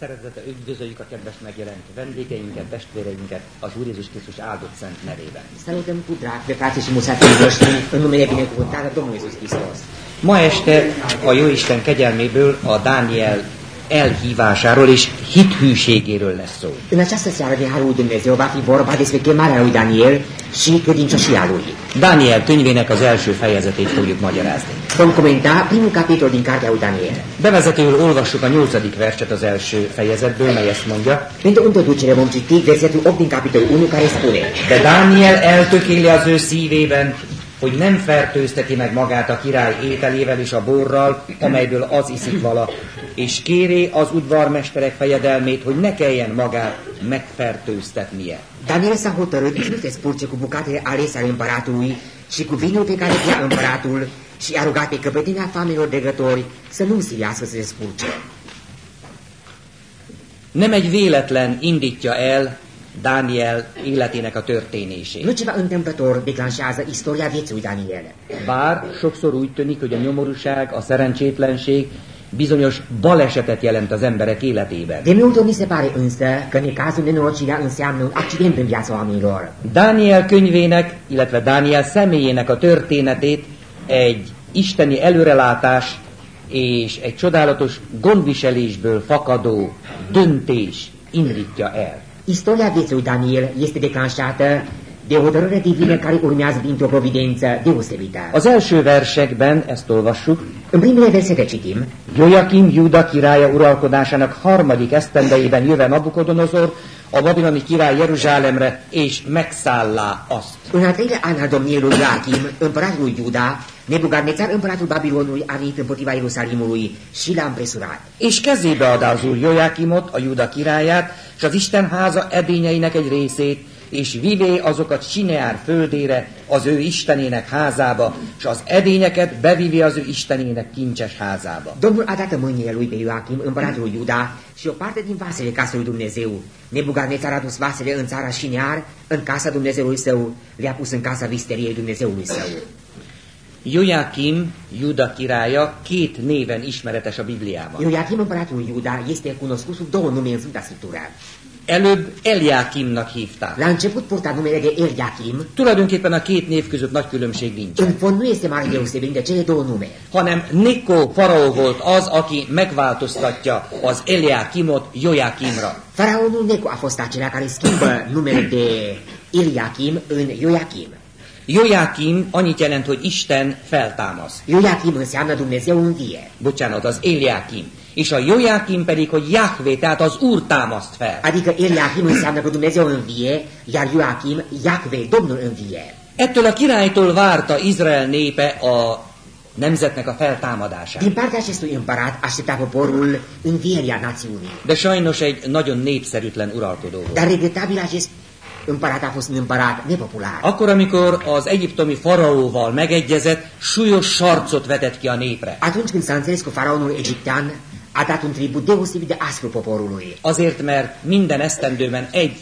Szeretettel üdvözöljük a kedves megjelent vendégeinket, testvéreinket az Úr Jézus Krisztus áldott szent nevében. Salutăm cu drag pe frații și musafiri noștri în numele binecuvântat. Ma este a Jóisten kegyelméből a Dániel elhívásáról és hithűségéről lesz szó. În această seară de Harul Dumnezeu va fi vorba despre chemarea lui Daniel și credincioșia lui. Dániel könyvének az első fejezetét fogjuk magyarázni. Vom comenta primul capitol din cartea lui Daniel. Bevezetőül olvassuk a nyolcadik verset az első fejezetből, mely ezt mondja. Pentru introducere vom citi versetul 8 din capitolul 1 care spune De Dániel eltökéli az ő szívében, hogy nem fertőzteti meg magát a király ételével és a borral, amelyből az iszik vala, és kéré az udvarmesterek fejedelmét, hogy ne kelljen magát megfertőztetnie. Daniel s-a hotărât să nu se spurce cu bucatele alese ale împăratului și cu vinul pe care bea împăratul și a rugat pe căpetenia famelor dregători să nu silească să se spurce. Nem egy véletlen indítja el Dániel életének a történését. Nu ceva întâmplător declanșează istoria vieții lui Daniel. Bár sokszor úgy tűnik, hogy a nyomorúság, a szerencsétlenség bizonyos balesetet jelent az emberek életében. De multe mi se pare însă că necazul nenorocirea înseamnă un accident în viața oamenilor. Dániel könyvének, illetve Dániel személyének a történetét egy isteni előrelátás és egy csodálatos gondviselésből fakadó döntés indítja el. Istoria vieții lui Daniel este declanșată de o hotărâre divină care urmează dintr-o providență deosebită. Az első versekben, ezt olvassuk, În primele versete citim, Joachim Júda királya uralkodásának harmadik esztendejében jöve Nabukodonozor, a babiloni király Jeruzsálemre, és megszállá azt. în al treilea an al domniei lui Joachim, împăratul lui Iuda, Nebucarnețar, împăratul Babilonului, a venit împotriva Ierusalimului și l-a împresurat. És kezébe adá az úr Joachimot, a Júda királyát, és az Isten háza edényeinek egy részét, és vivé azokat Sineár földére, az ő istenének házába, és az edényeket bevivé az ő istenének kincses házába. Domnul a dat mâinile lui pe Ioachim, împăratul Iuda, și o parte din vasele casei lui Dumnezeu. Nebucarnețar a dus vasele în țara Șinear, în casa Dumnezeului său, le-a pus în casa visteriei Dumnezeului său. Joachim, Juda királya, két néven ismeretes a Bibliában. Împăratul lui Iuda, este cunoscut sub două nume în Sfânta Scriptură. Előbb Eliákimnak hívták. La început purta numele de Eliachim, Tulajdonképpen a két név között nagy különbség nincs. în fond nu este mare deosebire de cele două nume. hanem Nikó faraó volt az, aki megváltoztatja az Eliákimot Joachimra. Faraonul Neco a fost acela care schimbă numele de Eliachim în Ioachim. Joachim annyit jelent, hogy Isten feltámaszt. Ioachim înseamnă Dumnezeu învie. Bocsánat, az Eliákim. És a Joachim pedig, hogy Jahvé, tehát az Úr támaszt fel. Adică Eliachim înseamnă că Dumnezeu învie, iar Ioachim, Iacve, Domnul învie. Ettől a királytól várta Izrael népe a nemzetnek a feltámadását. Din partea acestui împărat aștepta poporul învierea națiunii. De sajnos egy nagyon népszerűtlen uralkodó volt. Dar regretabil acest împărat a fost un împărat nepopular. Akkor, amikor az egyiptomi faraóval megegyezett, súlyos sarcot vetett ki a népre. Atunci când s-a înțeles cu faraonul egiptean, a dat un tribut deosebit de aspru poporului. Azért, mert minden esztendőben egy,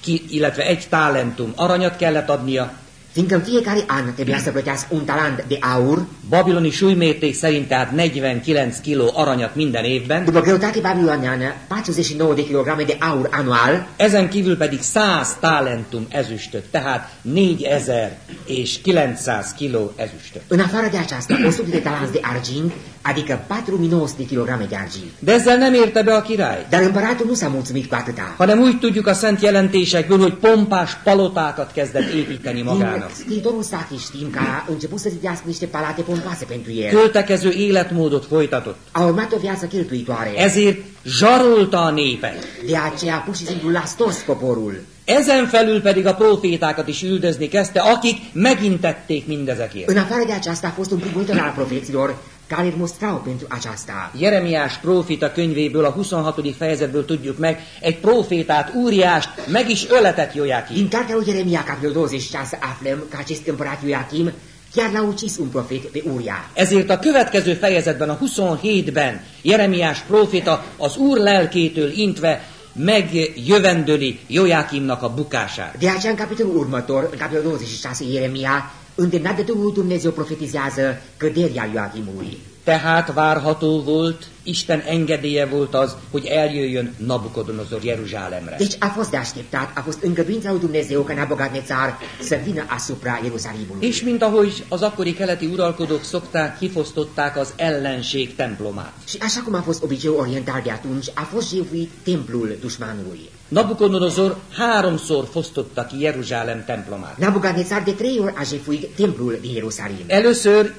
ki, illetve egy talentum aranyat kellett adnia, Fiindcă fiecare an trebuia să plătească un talent de aur, babiloni súlymérték szerint tehát 49 kiló aranyat minden évben, după greutate babiloniană, 49 de kilograme de aur anual, ezen kívül pedig 100 talentum ezüstöt, tehát 4000 és 900 kiló ezüstöt. în afară de aceasta, 100 de talanți de argint, adică 4900 de kilograme de argint. De ezzel nem érte be a király, Dar împăratul nu s-a mulțumit cu atâta. hanem úgy tudjuk a szent jelentésekből, hogy pompás palotákat kezdett építeni magának. Scriitorul sacri știm că a început să zidească niște palate pompoase pentru el. Költekező életmódot folytatott. A urmat o viață cheltuitoare. Ezért zsarolta a népet. De aceea pur și simplu l-a stors poporul. Ezen felül pedig a profétákat is üldözni kezdte, akik megint tették mindezekért. În afară de aceasta a fost un prigoitor al profeților care îl mostrau pentru aceasta. Jeremiás prófita könyvéből, a 26. fejezetből tudjuk meg, egy profétát, Úriást meg is öletett Jojákim. Din cartea lui Ieremia, capitolul 26, aflăm că acest împărat Ioachim chiar l-a ucis un profet pe Uria. Ezért a következő fejezetben, a 27-ben Jeremiás prófita az Úr lelkétől intve megjövendöli Jojákimnak a bukását. De aceea, în capitolul următor, în capitolul 26, Ieremia, îndemnat de Duhul Dumnezeu profetizează căderea Ioachimului. Tehát várható volt, Isten engedélye volt az, hogy eljöjjön Nabukodonozor Jeruzsálemre. Deci a fost de așteptat, a fost îngăduința lui Dumnezeu ca Nabucodonosor să vină asupra Ierusalimului. És mint ahogy az akkori keleti uralkodók szokták, kifosztották az ellenség templomát. Și așa cum a fost obiceiul oriental de atunci, a fost jefuit templul dușmanului. Nabukodonozor háromszor fosztotta ki Jeruzsálem templomát. Nabucodonosor de trei ori a jefuit templul din Ierusalim. Először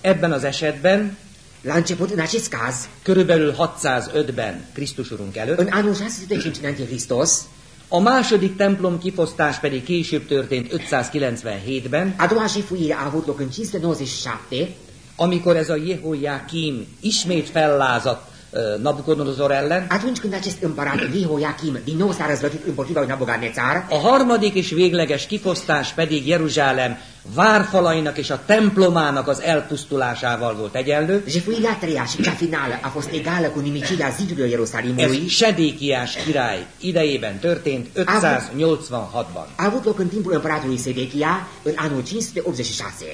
ebben az esetben, La început, în acest caz, körülbelül 605-ben Krisztus urunk előtt, în anul 605 înainte Hristos, a második templom kifosztás pedig később történt 597-ben, a doua jefuire a avut loc în 597, amikor ez a Jehoiakim ismét fellázadt Nabukodonozor ellen, atunci când acest împărat Jehoiakim din nou s-a răzvătit împotriva lui Nabucodonosor, a harmadik és végleges kifosztás pedig Jeruzsálem várfalainak és a templomának az elpusztulásával volt egyenlő. jefuirea a treia și cea finală a fost egală cu nimicirea zidurilor Ez Ierusalimului, Sedékiás király idejében történt 586-ban. a avut loc în timpul împăratului Sedechia în anul 586.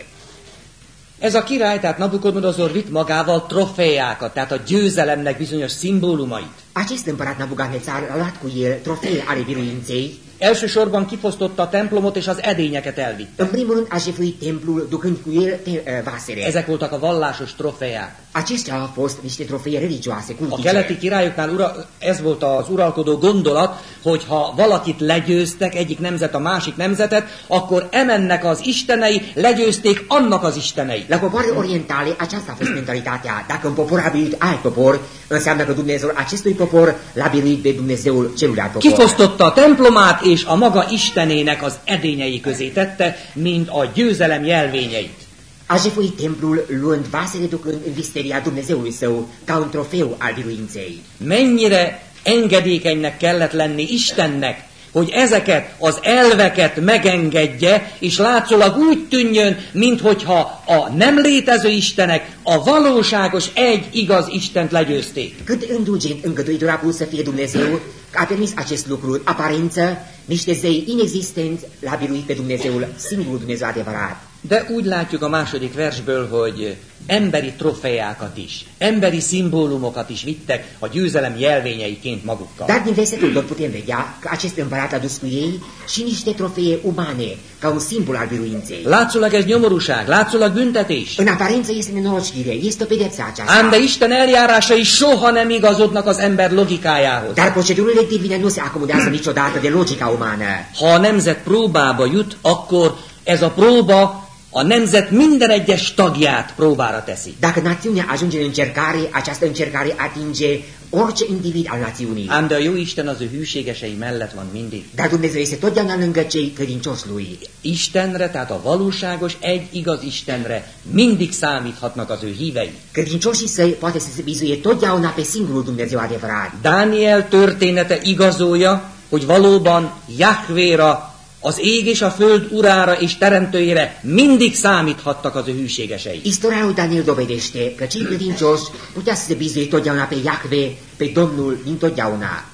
Ez a király, tehát Nabukodonozor vitt magával trofeákat, tehát a győzelemnek bizonyos szimbólumait. Acest împărat Nabucodonosor a luat cu el trofee ale biruinței, Elsősorban kifosztotta a templomot és az edényeket elvitte. în primul rând a jefuit templul ducând cu el te, vasele. Ezek voltak a vallásos trofeák. Acestea au fost niște trofee religioase, A cultice. keleti királyoknál ura, ez volt az uralkodó gondolat, hogy ha valakit legyőztek, egyik nemzet a másik nemzetet, akkor emennek az istenei, legyőzték annak az istenei. La popoarele orientale aceasta a fost mentalitatea. Dacă un popor a biruit alt popor, înseamnă că Dumnezeu acestui popor l-a biruit de Dumnezeul celuilalt popor. Kifosztotta a templomát, és a maga istenének az edényei közé tette, mint a győzelem jelvényeit. A jefuit templul luând vasele ducând în visteria Dumnezeului său ca un trofeu al biruinței. Mennyire engedékenynek kellett lenni Istennek, hogy ezeket az elveket megengedje, és látszólag úgy tűnjön, minthogyha a nem létező Istenek a valóságos egy igaz Istent legyőzték. Cât îndulgent îngăduitor a pus să fie Dumnezeu, a permis acest lucru, aparență, niște zei inexistenți l-a biruit pe Dumnezeul, singurul Dumnezeu adevărat. De úgy látjuk a második versből, hogy emberi trofeákat is, emberi szimbólumokat is vittek a győzelem jelvényeiként magukkal. Dar din versetul 2 putem vedea că acest împărat a dus cu ei și niște trofee umane, ca un simbol al biruinței. Látszólag ez nyomorúság, látszólag büntetés. În aparență este nenorocire, este o pedepsă Ám aceasta. de Isten eljárásai soha nem igazodnak az ember logikájához. Dar procedurile divine nu se acomodează niciodată de logica umană. Ha a nemzet próbába jut, akkor ez a próba a nemzet minden egyes tagját próbára teszi. Dacă națiunea ajunge în încercare, această încercare atinge orice individ al națiunii. Ám de a jó Isten az ő hűségesei mellett van mindig. Dar Dumnezeu este totdeauna lângă cei credincioși lui. Istenre, tehát a valóságos, egy igaz Istenre mindig számíthatnak az ő hívei. Credincioșii săi poate să se bizuie totdeauna pe singurul Dumnezeu adevărat. Dániel története igazolja, hogy valóban Jahvéra, az ég és a föld urára és teremtőjére mindig számíthattak az ő hűségesei. Istoria lui Daniel dovedește că cei credincioși putea să se bizuie totdeauna pe Iahve, pe Domnul din totdeauna.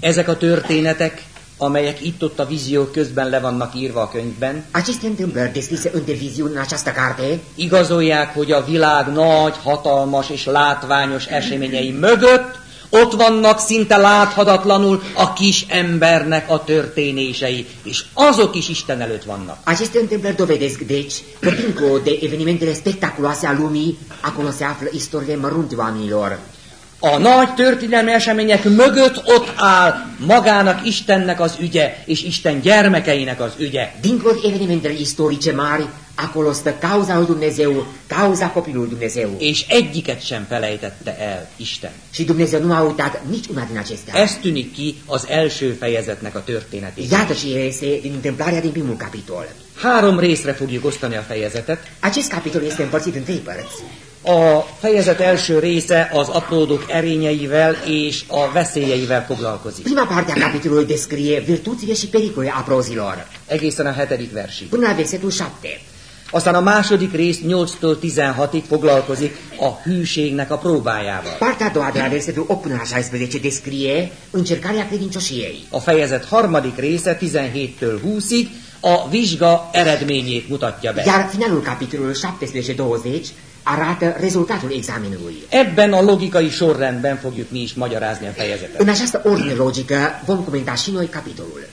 Ezek a történetek, amelyek itt-ott a víziók közben le vannak írva a könyvben, Aceste întâmplări descrise în televiziune în această carte igazolják, hogy a világ nagy, hatalmas és látványos eseményei mögött ott vannak szinte láthatatlanul a kis embernek a történései, és azok is Isten előtt vannak. Aceste întâmplări dovedesc, deci, că dincolo de evenimentele spectaculoase a lumii, acolo se află istoriile mărunte oamenilor. A nagy történelmi események mögött ott áll magának Istennek az ügye, és Isten gyermekeinek az ügye. Dincolo de evenimentele istorice mari, acolo stă cauza lui Dumnezeu, cauza copilului Dumnezeu. És egyiket sem felejtette el Isten. Și Dumnezeu nu a uitat nici una din acestea. Ez tűnik ki az első fejezetnek a történetében. Iată ce iese din întâmplarea din primul capitol. Három részre fogjuk osztani a fejezetet. Acest capitol este împărțit în trei părți. A fejezet első része az apródok erényeivel és a veszélyeivel foglalkozik. Prima parte a capitolului descrie virtuțile și pericolele aprozilor, Egészen a hetedik versig. până la versetul 7. Aztán a második rész 8-tól 16-ig foglalkozik a hűségnek a próbájával. Partea a doua, de la versetul 8 până la 16, descrie încercarea credincioșiei. A fejezet harmadik része 17-től 20-ig a vizsga eredményét mutatja be. Iar finalul capitolului 17-20 arată rezultatul examenului. Ebben a logikai sorrendben fogjuk mi is magyarázni a fejezetet. În această ordine logică vom comenta și noi capitolul.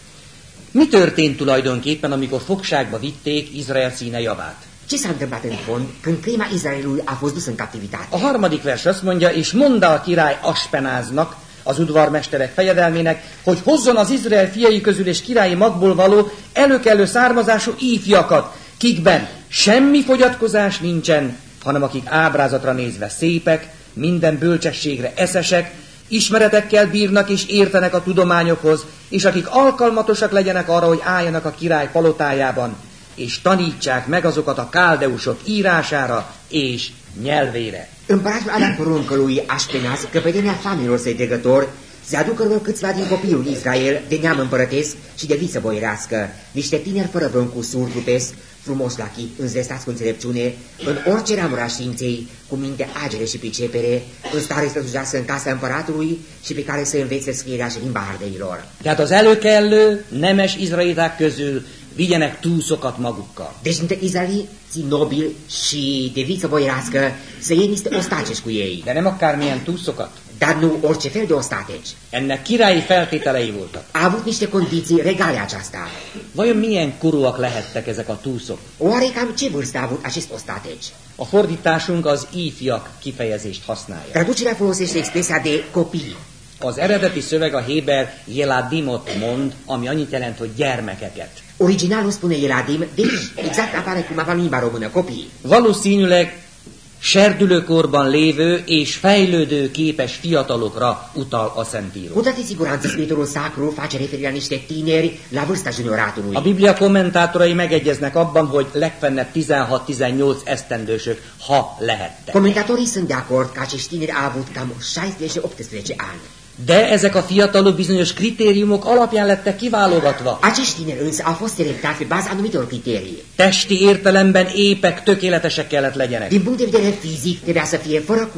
Mi történt tulajdonképpen, amikor fogságba vitték Izrael színe javát? Ce s-a întâmplat în fond când crima Israelului a fost dusă în captivitate? A harmadik vers azt mondja, és mondta a király Aspenáznak, az udvarmesterek fejedelmének, hogy hozzon az Izrael fiai közül és királyi magból való előkelő származású ífjakat, kikben semmi fogyatkozás nincsen, hanem akik ábrázatra nézve szépek, minden bölcsességre eszesek, ismeretekkel bírnak és értenek a tudományokhoz, és akik alkalmatosak legyenek arra, hogy álljanak a király palotájában, és tanítsák meg azokat a káldeusok írására és nyelvére. Împăratul a dat poruncă lui Așpenaz, căpetenia famililor săi dregători, să aducă lor câțiva din copilul Israel, de neam împărătesc și de viță boirească, niște tineri fără vreun cusur trupesc, frumos la chip, înzestați cu înțelepciune, în orice ramură a științei, cu minte agere și pricepere, în stare să slujească în casa împăratului și pe care să învețe scrierea și limba ardeilor. Tehát az előkellő nemes izraeliták közül vigyenek túszokat magukkal. Deci dintre izraeliții nobili și de viță boirească să iei niște ostaceși cu ei, De nem akármilyen túszokat. Dar nu orice fel de ostateci. Ennek királyi feltételei voltak. A avut niște condiții regale aceasta. Vajon milyen korúak lehettek ezek a túszok? Oare cam ce vârstă a avut acest ostateci? A fordításunk az ífjak kifejezést használja. Traducerea folosește expresia de copii. Az eredeti szöveg a Héber jeladimot mond, ami annyit jelent, hogy gyermekeket. Originalul spune Eladim, deci exact apare cum avea în limba română, copii. Valószínűleg serdülőkorban lévő és fejlődő képes fiatalokra utal a Szentíró. Cu toată siguranță, Scripturul Sacru face referire la niște tineri la vârsta junioratului. A Biblia kommentátorai megegyeznek abban, hogy legfennebb 16-18 esztendősök, ha lehettek. Comentatorii sunt de acord că acești tineri au avut cam 16-18 ani. De ezek a fiatalok bizonyos kritériumok alapján lettek kiválogatva. Acești tineri au fost selectați pe baza anumitor criterii. Testi értelemben épek, tökéletesek kellett legyenek. Din punct de vedere fizic, trebuia să fie fără.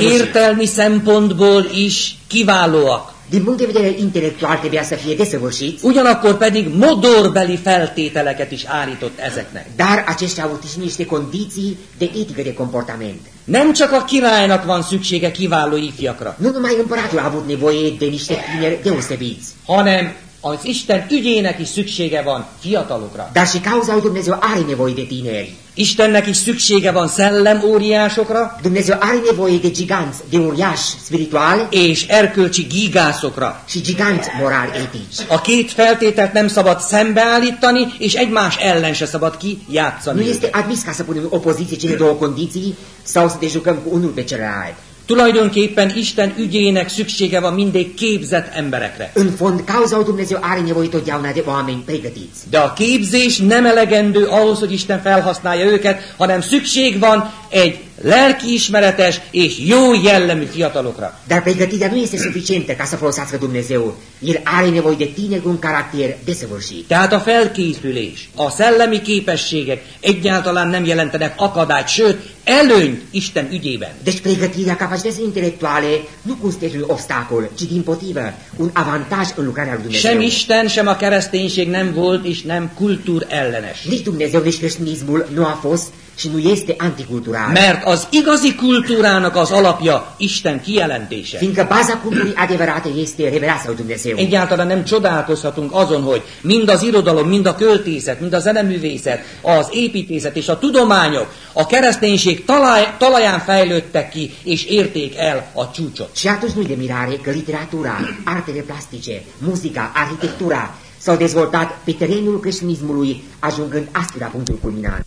Értelmi szempontból is kiválóak. Din punct de vedere intelectual, trebuia să fie desăvârșiți. Ugyanakkor pedig modorbeli feltételeket is állított ezeknek. Dar aceștia au niște condiții de etică de comportament. Nem csak a királynak van szüksége kiváló ifjakra, Nu numai împăratul a avut nevoie de niște tineri deosebiți, hanem az Isten ügyének is szüksége van fiatalokra. dar și cauza lui Dumnezeu are nevoie de tineri. Istennek is szüksége van szellem óriásokra, Dumnezeu are nevoie de giganți, de uriași spiritual és erkölcsi gigászokra. și giganți moral etici. A két feltételt nem szabad szembeállítani, és egymás ellen se szabad Nu kijátszani. este admis ca să punem opoziție cele două condiții sau să te jucăm cu unul pe celălalt. Tulajdonképpen Isten ügyének szüksége van mindig képzett emberekre. În fond, cauza Dumnezeu are nevoie totdeauna de oameni pregătiți. De a képzés nem elegendő ahhoz, hogy Isten felhasználja őket, hanem szükség van egy lelkiismeretes és jó jellemű fiatalokra. Dar pregătirea nu este suficientă ca să folosească Dumnezeu. El are nevoie de tineri cu un caracter desăvârșit. Tehát a felkészülés, a szellemi képességek egyáltalán nem jelentenek akadályt, sőt, előnyt Isten ügyében. Deci pregătirea, capacitățile intelectuale nu constituie un obstacol, ci din potrivă, un avantaj în lucrarea lui Dumnezeu. Sem Isten, sem a kereszténység nem volt és nem kultúr ellenes. Nici Dumnezeu, nici creștinismul nu a fost și nu este anticultural. Mert az igazi kultúrának az alapja Isten kijelentése. Fiindcă baza culturii adevărate este revelația lui Dumnezeu. Egyáltalán nem csodálkozhatunk azon, hogy mind az irodalom, mind a költészet, mind a zeneművészet, az építészet és a tudományok a kereszténység talaj, talaján fejlődtek ki és érték el a csúcsot. Și atunci nu-i de mirare că literatura, artele plastice, muzica, arhitectura s-au dezvoltat pe terenul creștinismului, ajungând astfel la punctul culminant.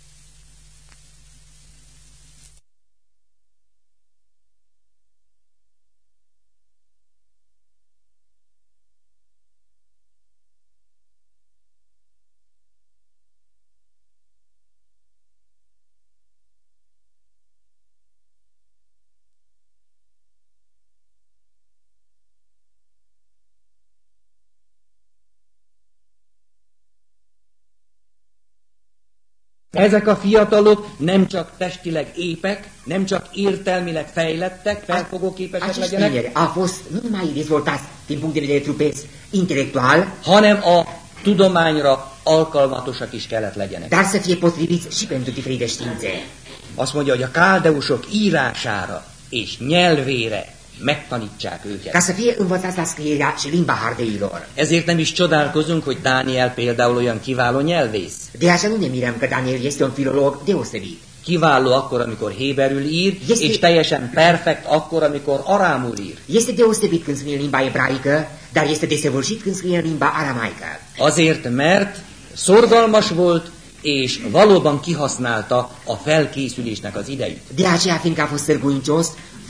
Ezek a fiatalok nem csak testileg épek, nem csak értelmileg fejlettek, felfogóképesek Acești legyenek, tineri au fost nu numai dezvoltați din punct de vedere trupesc intelectual, hanem a tudományra alkalmatosak is kellett legyenek. dar să fie potriviți și pentru diferite științe. Azt mondja, hogy a káldeusok írására és nyelvére megtanítsák őket. ca să fie învățați la scrierea și limba hardeilor. Ezért nem is csodálkozunk, hogy Dániel például olyan kiváló nyelvész. De aceea nu ne mirăm că Daniel este un filolog deosebit. Kiváló akkor, amikor héberül ír, Este- és teljesen perfekt akkor, amikor arámul ír. Este deosebit când scrie în limba ebraică, dar este desăvârșit când scrie în limba aramaică. Azért, mert szorgalmas volt, és valóban kihasználta a felkészülésnek az idejét. De aceea, fiindcă a fost sârguincios,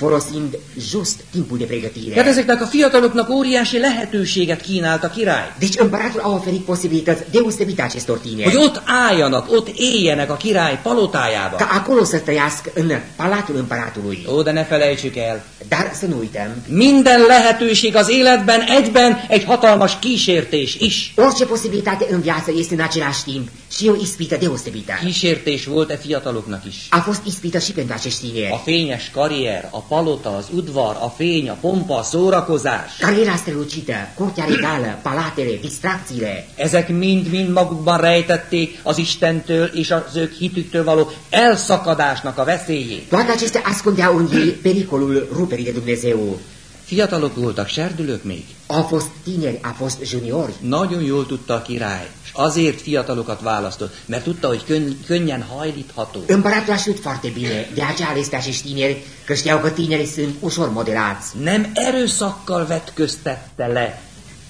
folosind just timpul de pregătire. Tehát ezeknek a fiataloknak óriási lehetőséget kínált a király. Deci împăratul a oferit posibilități deosebite acestor Hogy tineri. ott álljanak, ott éljenek a király palotájába. Ca acolo să trăiască în palatul împăratului. Ó, de ne felejtsük el, Dar să nu uităm, minden lehetőség az életben egyben egy hatalmas kísértés is. orice posibilitate în viață este în același timp și o ispită deosebită. Kísértés volt e fiataloknak is. A fost ispită și pentru acești A tineri. fényes karrier, a palota, az udvar, a fény, a pompa, a szórakozás. Cariera strălucită, curtea regală, palatele, distracțiile, Ezek mind-mind magukban rejtették az Istentől és az ők hitüktől való elszakadásnak a veszélyét. toate acestea ascundeau în ei pericolul ruperii de Dumnezeu. Fiatalok voltak, serdülők még. Au fost tineri, au fost juniori. Nagyon jól tudta a király, azért fiatalokat választott, mert tudta, hogy könny- könnyen hajlítható. Împăratul a știut foarte bine, de aceea a ales acești tineri, că știau că tinerii sunt ușor modelați. Nem erőszakkal vetköztette le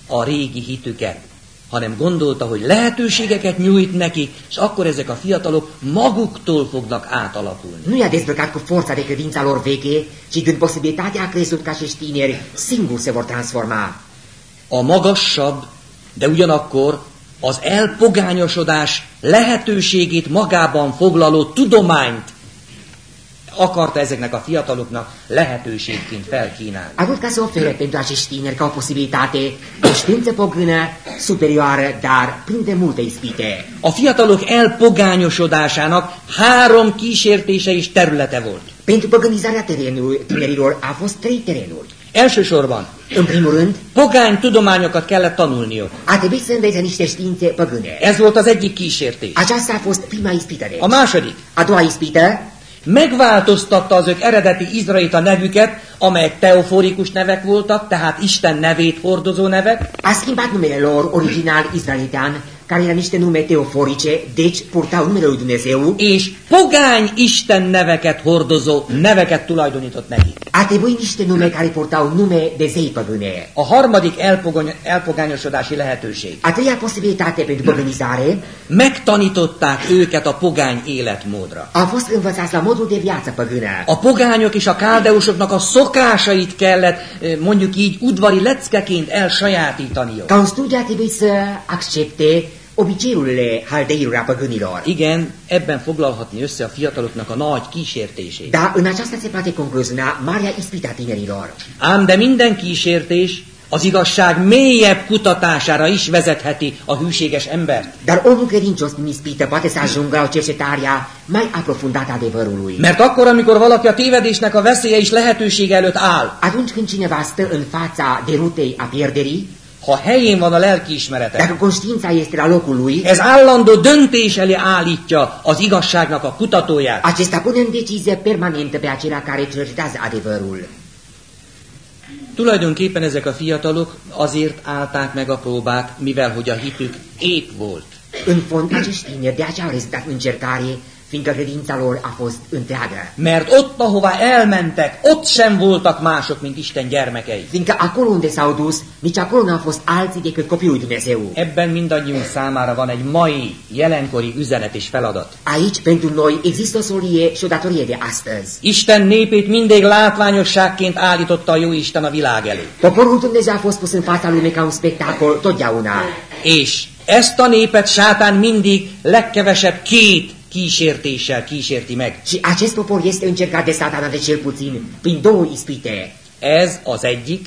a régi hitüket, hanem gondolta, hogy lehetőségeket nyújt nekik, és akkor ezek a fiatalok maguktól fognak átalakulni. Nu i-a dezbrăcat cu forța de credința lor veche, ci când posibilitatea a crezut că acești tineri singuri se vor transforma. A magassabb, de ugyanakkor az elpogányosodás lehetőségét magában foglaló tudományt akarta ezeknek a fiataloknak lehetőségként felkínálni. A vrut ca să ofere pentru acești tineri ca o posibilitate o știință pogână superioară, dar plin de multe ispite. A fiatalok elpogányosodásának három kísértése és területe volt. Pentru păgânizarea terenului, tinerilor a fost trei terenuri. Elsősorban În primul rând, pogány tudományokat kellett tanulniuk. a trebuit să învețe niște științe păgâne. Ez volt az egyik kísértés. Aceasta a fost prima ispită A második, A doua ispită megváltoztatta az ők eredeti izraelita nevüket, amelyek teoforikus nevek voltak, tehát Isten nevét hordozó nevek, a schimbat numele lor original israelitan, care erau niște nume teoforice, deci purtau numele lui Dumnezeu, és pogány Isten neveket hordozó neveket tulajdonított nekik. a trebuit niște nume care purtau nume de zei păgâne. A harmadik elpogony- elpogányosodási lehetőség. A treia posibilitate pentru păgânizare Megtanították őket a pogány életmódra. a fost învățați la modul de viață păgână. A pogányok és a káldeusoknak a szokásait kellett, eh, mondjuk így, udvari leckeként elsajátítaniuk. Ca un studiu a trebuit să accepte obiceiurile haldeilor a păgânilor. Igen, ebben foglalhatni össze a fiataloknak a nagy kísértését. Dar în aceasta se poate concluziona marea ispită a tinerilor. Ám de minden kísértés az igazság mélyebb kutatására is vezetheti a hűséges embert. Dar omul credincios din ispită poate să ajungă la cercetarea mai aprofundată adevărului. Mert akkor, amikor valaki a tévedésnek a veszélye is lehetősége előtt áll, Atunci când cineva stă în fața derutei a pierderii, ha helyén van a lelkiismerete, dacă conștiința este la locul lui, ez állandó döntés elé állítja az igazságnak a kutatóját. acesta pune în decizie permanentă pe acela care cercetează adevărul. Tulajdonképpen ezek a fiatalok azért állták meg a próbát, mivel hogy a hitük épp volt. În fond, acești tineri de aceea au rezultat în încercare, fiindcă credința lor a fost întreagă. Mert ott, ahová elmentek, ott sem voltak mások, mint Isten gyermekei. Fiindcă acolo unde s-au dus, nici acolo nu au fost alții decât copiii Dumnezeu. Ebben mindannyiunk számára van egy mai, jelenkori üzenet és feladat. Aici, pentru noi, există o solie și o datorie de astăzi. Isten népét mindig látványosságként állította a jó Isten a világ elé. Poporul Dumnezeu a fost pus în fața lumii ca un spectacol totdeauna. És ezt a népet sátán mindig legkevesebb két kísértéssel kísérti meg. Și acest popor este încercat de satana de cel puțin prin două ispite. Ez az egyik,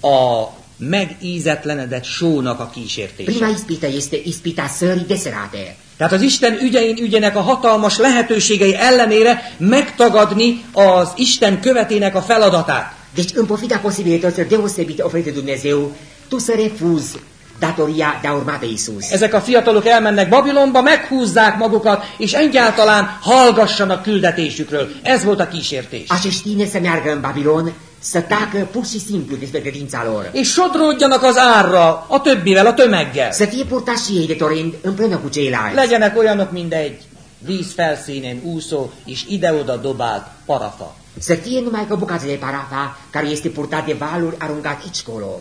a megízetlenedett sónak a kísértése. Prima ispită este ispita sării deserate. Tehát az Isten ügyein ügyenek a hatalmas lehetőségei ellenére megtagadni az Isten követének a feladatát. Deci, în pofida posibilităților deosebite oferite Dumnezeu, tu să refuzi datoria de a urma pe Isus. Ezek a fiatalok elmennek Babilonba, meghúzzák magukat, és egyáltalán hallgassanak küldetésükről. Ez volt a kísértés. Acești tineri să meargă în Babilon, să tacă pur și simplu despre credința lor. És sodródjanak az árra, a többivel, a tömeggel. Să fie purtați și ei de torent împreună cu ceilalți. Legyenek olyanok, mint egy víz felszínén úszó és ide-oda dobált parafa. Să fie numai ca bucată de parafa care este purtat de valuri aruncat aici colo.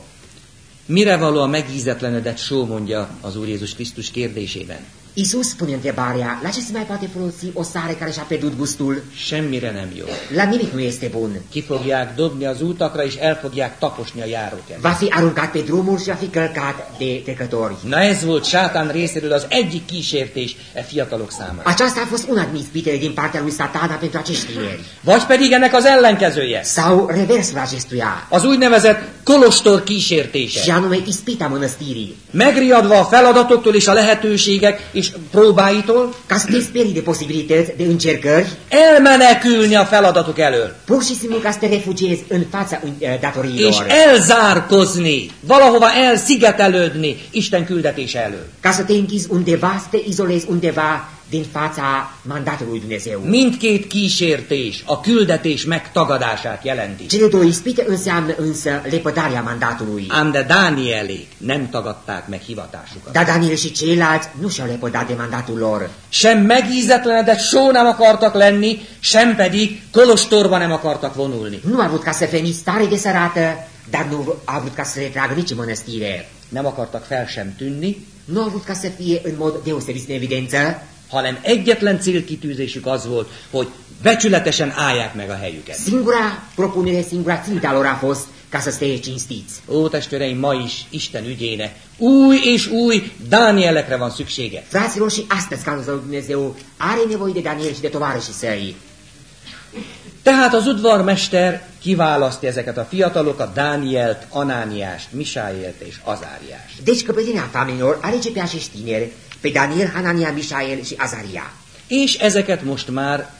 Mire való a megízetlenedett só, mondja az Úr Jézus Krisztus kérdésében. Isus pune întrebarea, la ce se mai poate folosi o sare care și-a pierdut gustul? Semmire nem jó. La nimic nu este bun. Ki fogják dobni az útakra, és el fogják taposni a járóket. Va fi aruncat pe drumuri și va fi călcat de trecători. Na ez volt sátán részéről az egyik kísértés e fiatalok számára. Aceasta a fost una din ispitele din partea lui satana pentru acești tineri. Vagy pedig ennek az ellenkezője. Sau reversul acestuia, Az úgynevezett kolostor și kísértése. anume ispita mănăstirii. Megriadva a feladatoktól és a lehetőségek és próbáitól, Ca să te sperii de posibilități, de încercări, elmenekülni a feladatok elől. pur și simplu ca să te refugiezi în fața uh, És datoriilor. elzárkozni, valahova elszigetelődni Isten küldetése elől. Ca să te închizi undeva, să te izolezi undeva din fața mandatului lui Dumnezeu. Mindkét kísértés a küldetés megtagadását jelenti. Cele două ispite înseamnă însă lepădarea mandatului. Ám de Dánielék nem tagadták meg hivatásukat. Dar Daniel și ceilalți nu și-au lepădat de mandatul lor. Sem megízetlenedett só nem akartak lenni, sem pedig kolostorba nem akartak vonulni. Nu a vrut ca să fie stare de sărată, dar nu a vrut ca să le tragă nici mănăstire. Nem akartak fel sem tűnni, Nu a vrut ca să fie în mod deosebit în evidență, hanem egyetlen célkitűzésük az volt, hogy becsületesen állják meg a helyüket. Singura propunere, singura ținta lor a fost ca să stea cinstiți. Ó, testvéreim, ma is Isten ügyének új és új Dánielekre van szüksége. Fraților, și astăzi, ca lui Dumnezeu, are nevoie de Daniel și de tovarășii săi. Tehát az udvarmester kiválasztja ezeket a fiatalokat, Dánielt, Anániást, Misáélt és Azáriást. Deci căpătenia familiilor alege pe acești tineri, pe Daniel, Hanania, Mișael și Azaria. És ezeket most már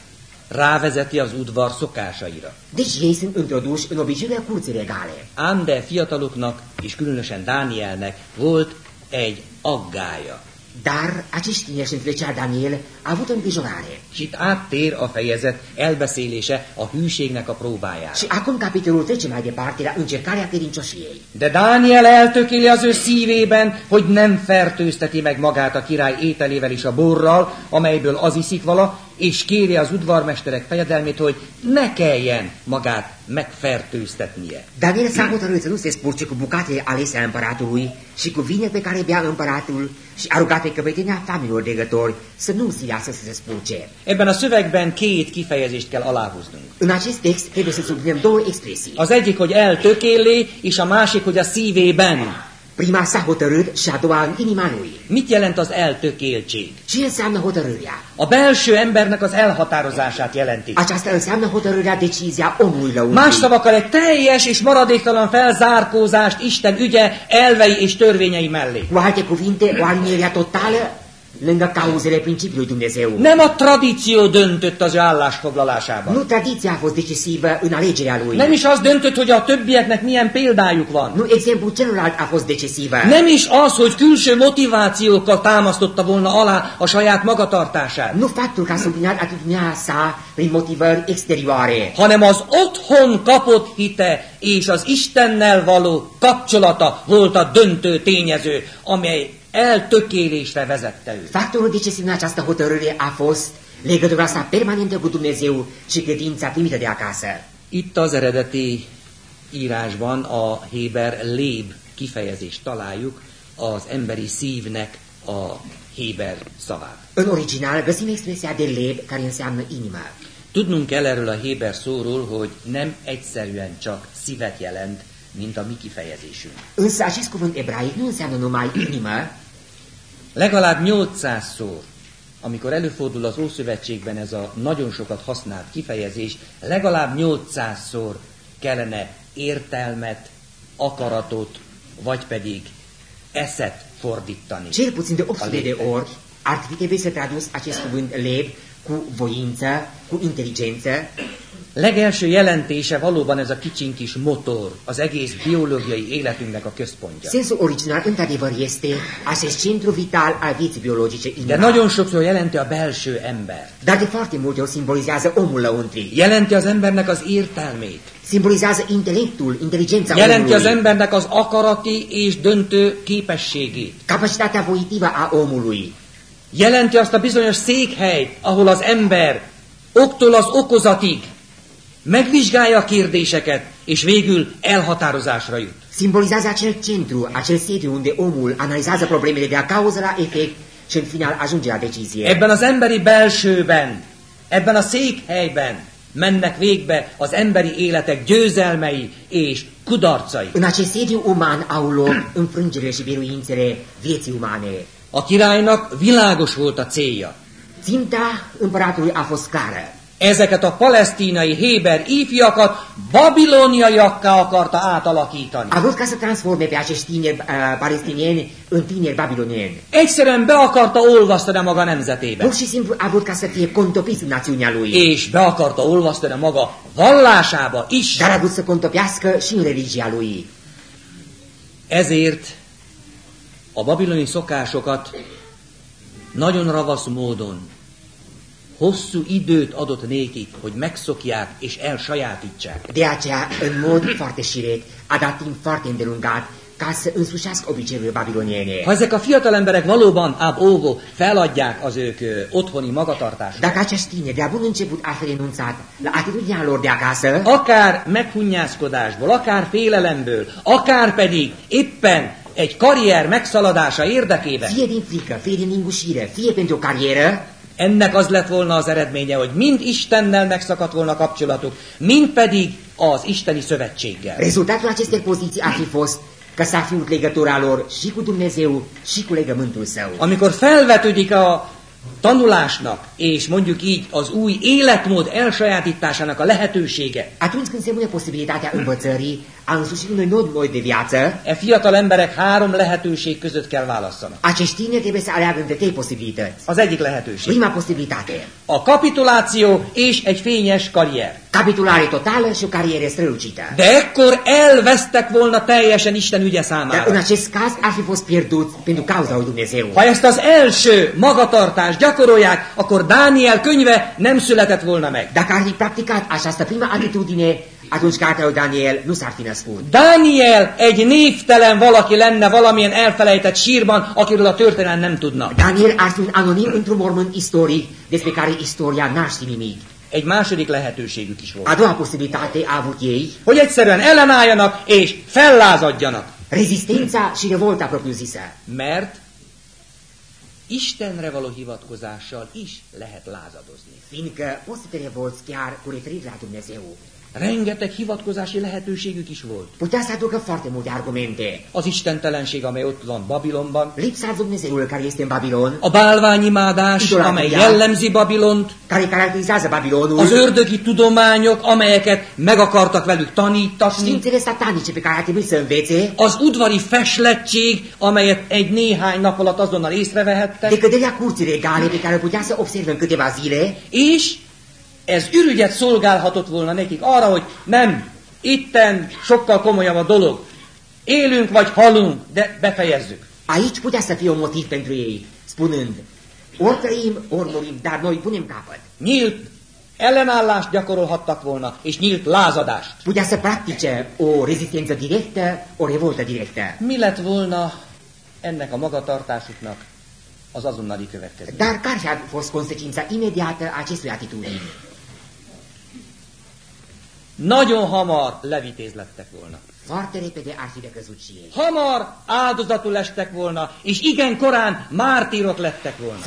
rávezeti az udvar szokásaira. Deci ei sunt introduși în obiceiurile curții regale. Ám de fiataloknak, és különösen Dánielnek volt egy aggája. Dar acești tineri, și între cea Daniel, a avut îngrijorare. Itt áttér a fejezet elbeszélése a hűségnek a próbájára. Și acum capitolul trece mai departe la încercarea credincioșiei. De Dániel eltökéli az ő szívében, hogy nem fertőzteti meg magát a király ételével és a borral, amelyből az iszik vala, és kéri az udvarmesterek fejedelmét, hogy ne kelljen magát megfertőztetnie. Daniel s-a hotărât să nu se spurce cu bucatele alese a împăratului și cu vine pe care bea împăratul și a rugat pe căpetenia familiilor dregători să nu silească să se spurce. Ebben a szövegben két kifejezést kell aláhúznunk. În acest text trebuie să subliniem două expresii. Az egyik, hogy eltökéli, és a másik, hogy a szívében. Prima s-a hotărât și a doua în inima lui. Mit jelent az eltökéltség? Ce înseamnă hotărârea? A belső embernek az elhatározását jelenti. Aceasta înseamnă hotărârea, decizia omului lăuntrii. Más szavakkal egy teljes és maradéktalan felzárkózást Isten ügye, elvei és törvényei mellé. Cu alte cuvinte, o alinierea totală lângă cauzele principiului Dumnezeu. Nem a tradíció döntött az ő állásfoglalásában. Nu tradiția a fost decisivă în alegerea lui. Nem is az döntött, hogy a többieknek milyen példájuk van. Nu exemplul celălalt a fost decisivă. Nem is az, hogy külső motivációkkal támasztotta volna alá a saját magatartását, Nu faptul că a subliniat atitudinea sa prin motivări exterioare, hanem az otthon kapott hite és az Istennel való kapcsolata volt a döntő tényező, amely eltökélésre vezette őt. Factorul decisiv în această hotărâre a fost legătura sa permanentă cu Dumnezeu și credința primită de acasă. Itt az eredeti írásban a Héber léb kifejezést találjuk, az emberi szívnek a Héber szavát. În original găsim expresia de leb care înseamnă inimă. Tudnunk kell erről a Héber szóról, hogy nem egyszerűen csak szívet jelent, mint a mi kifejezésünk. Însă acest cuvânt ebraic nu înseamnă numai inimă, Legalább 800-szor, amikor előfordul az Ószövetségben ez a nagyon sokat használt kifejezés, legalább 800-szor kellene értelmet, akaratot, vagy pedig eszet fordítani. cel puțin de 800 de ori ar fi trebuit să tradus acest cuvânt leb cu voință, cu inteligență, Legelső jelentése valóban ez a kicsiny kis motor, az egész biológiai életünknek a központja. Sensul original, într-adevăr, este acest centru vital al vieții biologice De nagyon sokszor jelenti a belső ember. Dar de foarte multe ori simbolizează omul lăuntrii. Jelenti az embernek az értelmét. Simbolizează intelectul, inteligența Jelenti az omului, embernek az akarati és döntő képességét. capacitatea voitivă a omului. Jelenti azt a bizonyos székhelyt, ahol az ember októl az okozatig megvizsgálja a kérdéseket, és végül elhatározásra jut. Simbolizează acel centru, acel sediu unde omul analizează problemele de la cauză la efect și în final ajunge la decizie. Ebben az emberi belsőben, ebben a székhelyben mennek végbe az emberi életek győzelmei és kudarcai. În acest sediu uman au loc înfrângerile și biruințele vieții umane. A királynak világos volt a célja. Ținta împăratului a fost clară. Ezeket a palesztinai héber ifjakat babiloniaiakká akarta átalakítani. A vrut ca să transforme pe acești tineri uh, palestinieni în tineri babilonieni. Egyszerűen be akarta olvasztani maga nemzetébe. Pur și simplu a vrut ca să fie contopiți în națiunea lui. És be akarta olvasztani maga vallásába is. Dar a vrut să contopească și în religia lui. Ezért a babiloni szokásokat nagyon ravasz módon hosszú időt adott nékik, hogy megszokják és elsajátítsák. De aceea, în mod foarte șiret, a dat timp foarte îndelungat ca să însușească obiceiurile babiloniene. Ha ezek a fiatal emberek valóban áb óvó feladják az ők ö, otthoni magatartást, Dacă acești tineri de-a bun început ar fi renunțat la atitudinea lor de acasă, akár meghunyászkodásból, akár félelemből, akár pedig éppen egy karrier megszaladása érdekében, fie din frică, fie din lingușire, fie pentru o carieră, ennek az lett volna az eredménye, hogy mind Istennel megszakadt volna kapcsolatuk, mind pedig az Isteni szövetséggel. rezultatul acestei poziții ar fi fost că s-a fi legătura lor și cu Dumnezeu și cu legământul său. Amikor felvetődik a tanulásnak, és mondjuk így az új életmód elsajátításának a lehetősége, Atunci când se pune posibilitatea învățării, a însuși unui nod noi de viață, e fiatal emberek három lehetőség között kell válasszanak. acești tineri trebuie să aleagă între trei posibilități. Az egyik lehetőség. Prima posibilitate, A kapituláció és egy fényes karrier. Capitulare totală și o carieră strălucită. De ekkor elvesztek volna teljesen Isten ügye Dar în számára. acest caz ar fi fost pierduți pentru cauza lui Dumnezeu. Ha ezt az első magatartást gyakorolják, akkor Dániel könyve nem született volna meg. Dacă ar fi practicat această prima atitudine, atunci cartea lui Daniel nu s-ar fi născut. Dániel egy névtelen valaki lenne valamilyen elfelejtett sírban, akiről a történelem nem tudna. Daniel ar fi un anonim într-un mormânt istoric despre care istoria n-ar ști nimic. Egy második lehetőségük is volt. A doua posibilitate a avut ei, Hogy egyszerűen ellenálljanak és fellázadjanak. rezistența și revolta propriu-zisă. Mert Istenre való hivatkozással is lehet lázadozni. Fiindcă poți să te revolți chiar cu referire la Dumnezeu. Rengeteg hivatkozási lehetőségük is volt. Putea să aducă foarte multe argumente. Az istentelenség, amely ott van Babilonban, Lipsa Dumnezeului care este în Babilon, a bálványimádás, amely jellemzi Babilont, care caracterizează Babilonul, az ördögi tudományok, amelyeket meg akartak velük tanítatni, științele satanice pe care ar trebui să învețe, az udvari feslettség, amelyet egy néhány nap alatt azonnal észrevehettek, decăderea curții regale pe care putea să observe în câteva zile, és ez ürügyet szolgálhatott volna nekik arra, hogy nem, itten sokkal komolyabb a dolog. Élünk vagy halunk, de befejezzük. aici putea să fie un motiv pentru ei, spunând, ori trăim, ori murim, dar noi punem capăt. Nyílt ellenállást gyakorolhattak volna, és nyílt lázadást. Putea să practice o rezistență directă, o revoltă directă. Mi lett volna ennek a magatartásuknak az azonnali következő? Dar care a fost consecința imediată a acestui atitudini? Nagyon hamar levitéz lettek volna. Hamar áldozatul estek volna, és igen korán mártírok lettek volna.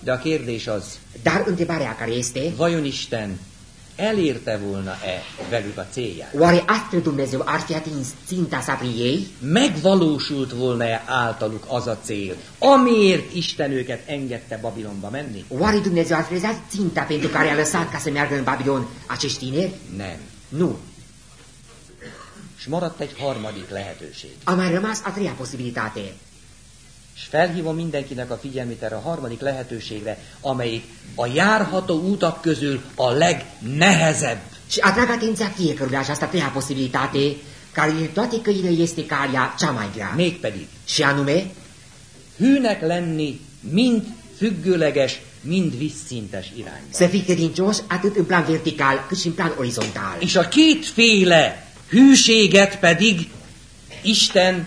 De a kérdés az, Dar întrebarea care este, vajon Isten elérte volna-e velük a célját? oare astfel Dumnezeu ar fi atins ținta sa prin ei? Megvalósult volna-e általuk az a cél, amiért Isten őket engedte Babilonba menni? Oare Dumnezeu ar fi ținta pentru care a lăsat ca să meargă în Babilon acești tineri? Nem. Nu. És maradt egy harmadik lehetőség. A mai rămas a treia posibilitate. És felhívom mindenkinek a figyelmét erre a harmadik lehetőségre, amelyik a járható útak közül a legnehezebb. Și atrag atenția fiecărui la această prea posibilitate, care din toate căile este calea cea mai grea. Mégpedig Și anume, hűnek lenni mind függőleges, mind visszintes irányba. să fii credincios atât în plan vertical cât și în plan orizontal. És a kétféle hűséget pedig Isten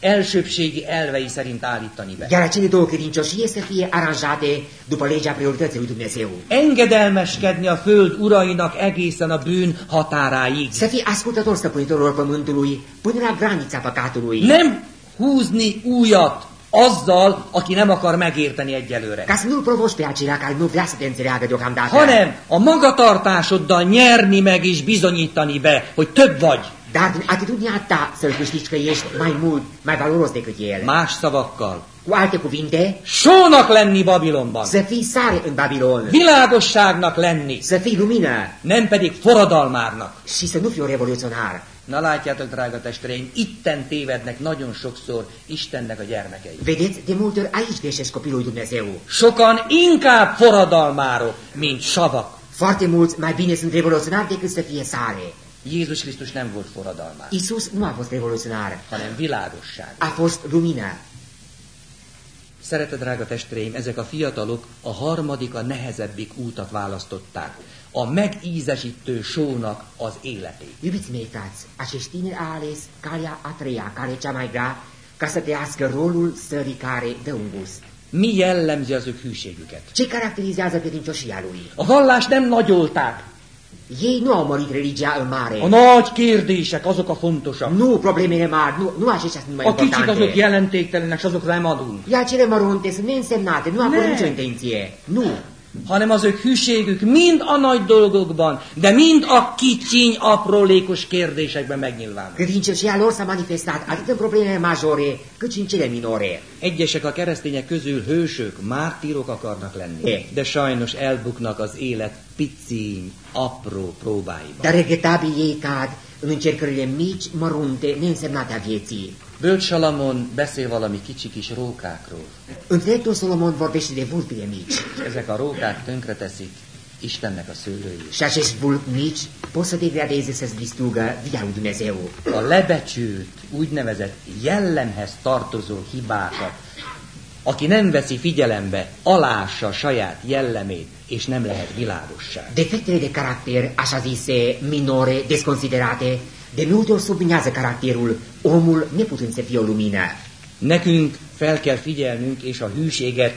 elsőbségi elvei szerint állítani be. Iar acele două credincioșie să fie aranjate după legea priorității lui Dumnezeu. Engedelmeskedni a föld urainak egészen a bűn határáig. Să fii ascultător stăpânitorilor pământului până la granița păcatului. Nem húzni újat azzal, aki nem akar megérteni egyelőre. Ca să nu-l provoci pe acela care nu vrea să te înțeleagă deocamdată. Hanem a magatartásoddal nyerni meg és bizonyítani be, hogy több vagy. Dar din atitudinea ta să-l câștigi că ești mai mult, mai valoros decât el. Más szavakkal, Cu alte cuvinte, sónak lenni Babilonban, să fii sare în Babilon, világosságnak lenni, să fii lumină nem pedig forradalmárnak. și să nu fii un revoluționar. Na látjátok, drága testvéreim, itten tévednek nagyon sokszor Istennek a gyermekei. Vedeți, de multe ori aici greșești copilul Dumnezeu. Sokan inkább forradalmárok, mint savak. Foarte mulți mai bine sunt revoluționari decât să fie sare. Jézus Krisztus nem volt forradalmár, Isus nu a fost revoluționar, hanem világosság. a fost lumină. Szeretett drága testvéreim, ezek a fiatalok a harmadik, a nehezebbik útat választották. A megízesítő sónak az életét. Iubiți mei frați, acești tineri a ales calea a treia, care e cea mai grea, ca să trăiască rolul sării care dă un gust. Mi jellemzi az ők hűségüket? Ce caracterizează credincioșia lui? A vallást nem nagyolták. Ei nu au mărit religia în mare. A nagy kérdések, azok a fontosak. Nu problemele mari, nu, nu aceștia sunt mai A kicsik azok importante. jelentéktelenek, és azokra nem adunk. Iar cele mărunte sunt neînsemnate, nu acolo Ne. nicio intenție. Nu. Hanem az ők hűségük mind a nagy dolgokban, de mind a kicsiny, aprólékos kérdésekben megnyilvánul. Credincioșia lor s-a manifestat atât în problemele majore, cât și în cele minore. Egyesek a keresztények közül hősök, mártírok akarnak lenni, É. de sajnos elbuknak az élet piciny, apró próbáiban. Dar regretabil ei cad în încercările mici, mărunte, neînsemnate a vieții. Bölcs Salamon beszél valami kicsi kis rókákról. Înțeleptul Solomon vorbește de vulpile mici. És ezek a rókák tönkreteszik Istennek a szőlőjét. Și acești vulpi mici pot să degradeze, să-ți distrugă via lui Dumnezeu. A lebecsült, úgynevezett jellemhez tartozó hibákat, aki nem veszi figyelembe, alássa saját jellemét, és nem lehet világosság. Defectele de caracter, așa zise, minore, desconsiderate, de multe ori sublinează caracterul, omul neputând să fie o lumină. Nekünk fel kell figyelnünk, és a hűséget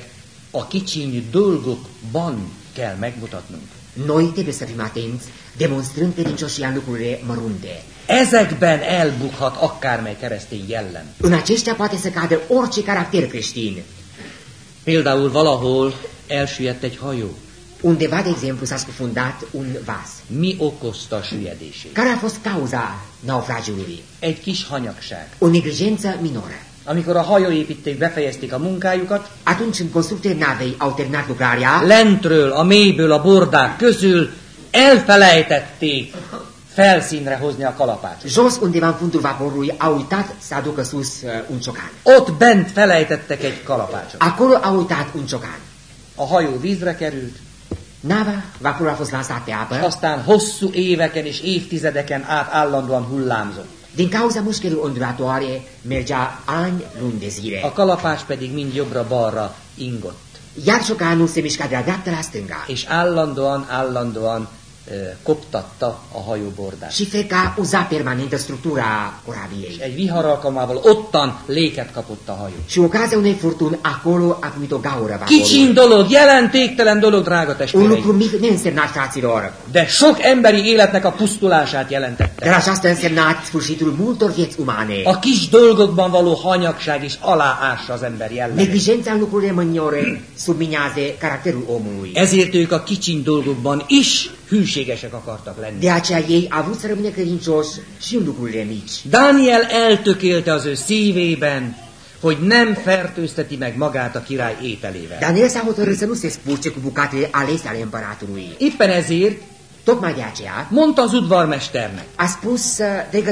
a kicsiny dolgokban kell megmutatnunk. Noi trebuie să fim atenți, demonstrând credincioșia în lucrurile mărunte. Ezekben elbukhat akármely keresztény jellem. În aceștia poate să cadă orice caracter creștin. Például valahol elsüllyedt egy hajó. Undeva, de exemplu, s-a scufundat un vas. Mi okozta a süllyedését? Care a fost cauza naufragiului? Egy kis hanyagság. O neglijență minoră. Amikor a hajóépítők befejezték a munkájukat, Atunci când constructorii navei au terminat lucrarea, lentről, a mélyből, a bordák közül elfelejtették felszínre hozni a kalapácsot. jos undeva în fundul vaporului, au uitat să aducă sus uh, un ciocan. Ott bent felejtettek egy kalapácsot. Acolo au uitat un ciocan. A hajó vízre került, Nava, vaporul a fost lansat pe apă. aztán hosszú éveken és évtizedeken át állandóan hullámzott. Din cauza mușcherii ondulatoare, mergea ani luni de zile. A kalapács pedig mind jobbra-balra ingott. Iar ciocanul se mișca de la dreapta la stânga. És állandóan, állandóan koptatta a hajó bordát. Și feca uza permanentă structura És corabiei. egy vihar alkalmával ottan léket kapott a hajó. Și ocazia unei furtuni, acolo a primit o gaură Kicsin dolog, jelentéktelen dolog, drága Un testvéreim. lucru mic neînsemnat, fraților. De sok emberi életnek a pusztulását jelentette. Dar aceasta însemnat sfârșitul multor vieți umane. A kis dolgokban való hanyagság is aláássa az ember jellemét. Neglijența în lucrurile mâniore subminează caracterul omului. Ezért ők a kicsiny dolgokban is hűségesek akartak lenni. De aceea ei vrut să rămână credincioși și în lucrurile mici. Dániel eltökélte az ő szívében, hogy nem fertőzteti meg magát a király ételével. Daniel s-a hotărât să nu se spurce cu bucatele alese ale împăratului. Éppen ezért Tocmai de aceea mondta az udvarmesternek, a spus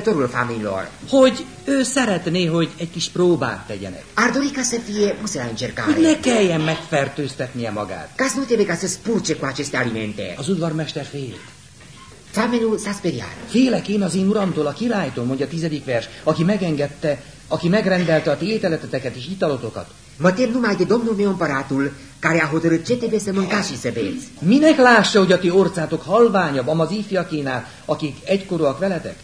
uh, familiilor, hogy ő szeretné, hogy egy kis próbát tegyenek. ar dori ca să fie puse la Hogy încercare, ne kelljen megfertőztetnie magát. ca să nu trebuie ca să spurce cu aceste alimente. Az udvarmester fél. Famenul s-a speriat. Félek én az én uramtól, a királytól, mondja a tizedik vers, aki megengedte, aki megrendelte a ti ételeteteket és italotokat. Mă tem numai de domnul meu împăratul, care a hotărât ce trebuie să mâncați și să beți. Minek lássa, hogy a ti orcátok halványabb, am az ifjakénál, akik egykorúak veletek?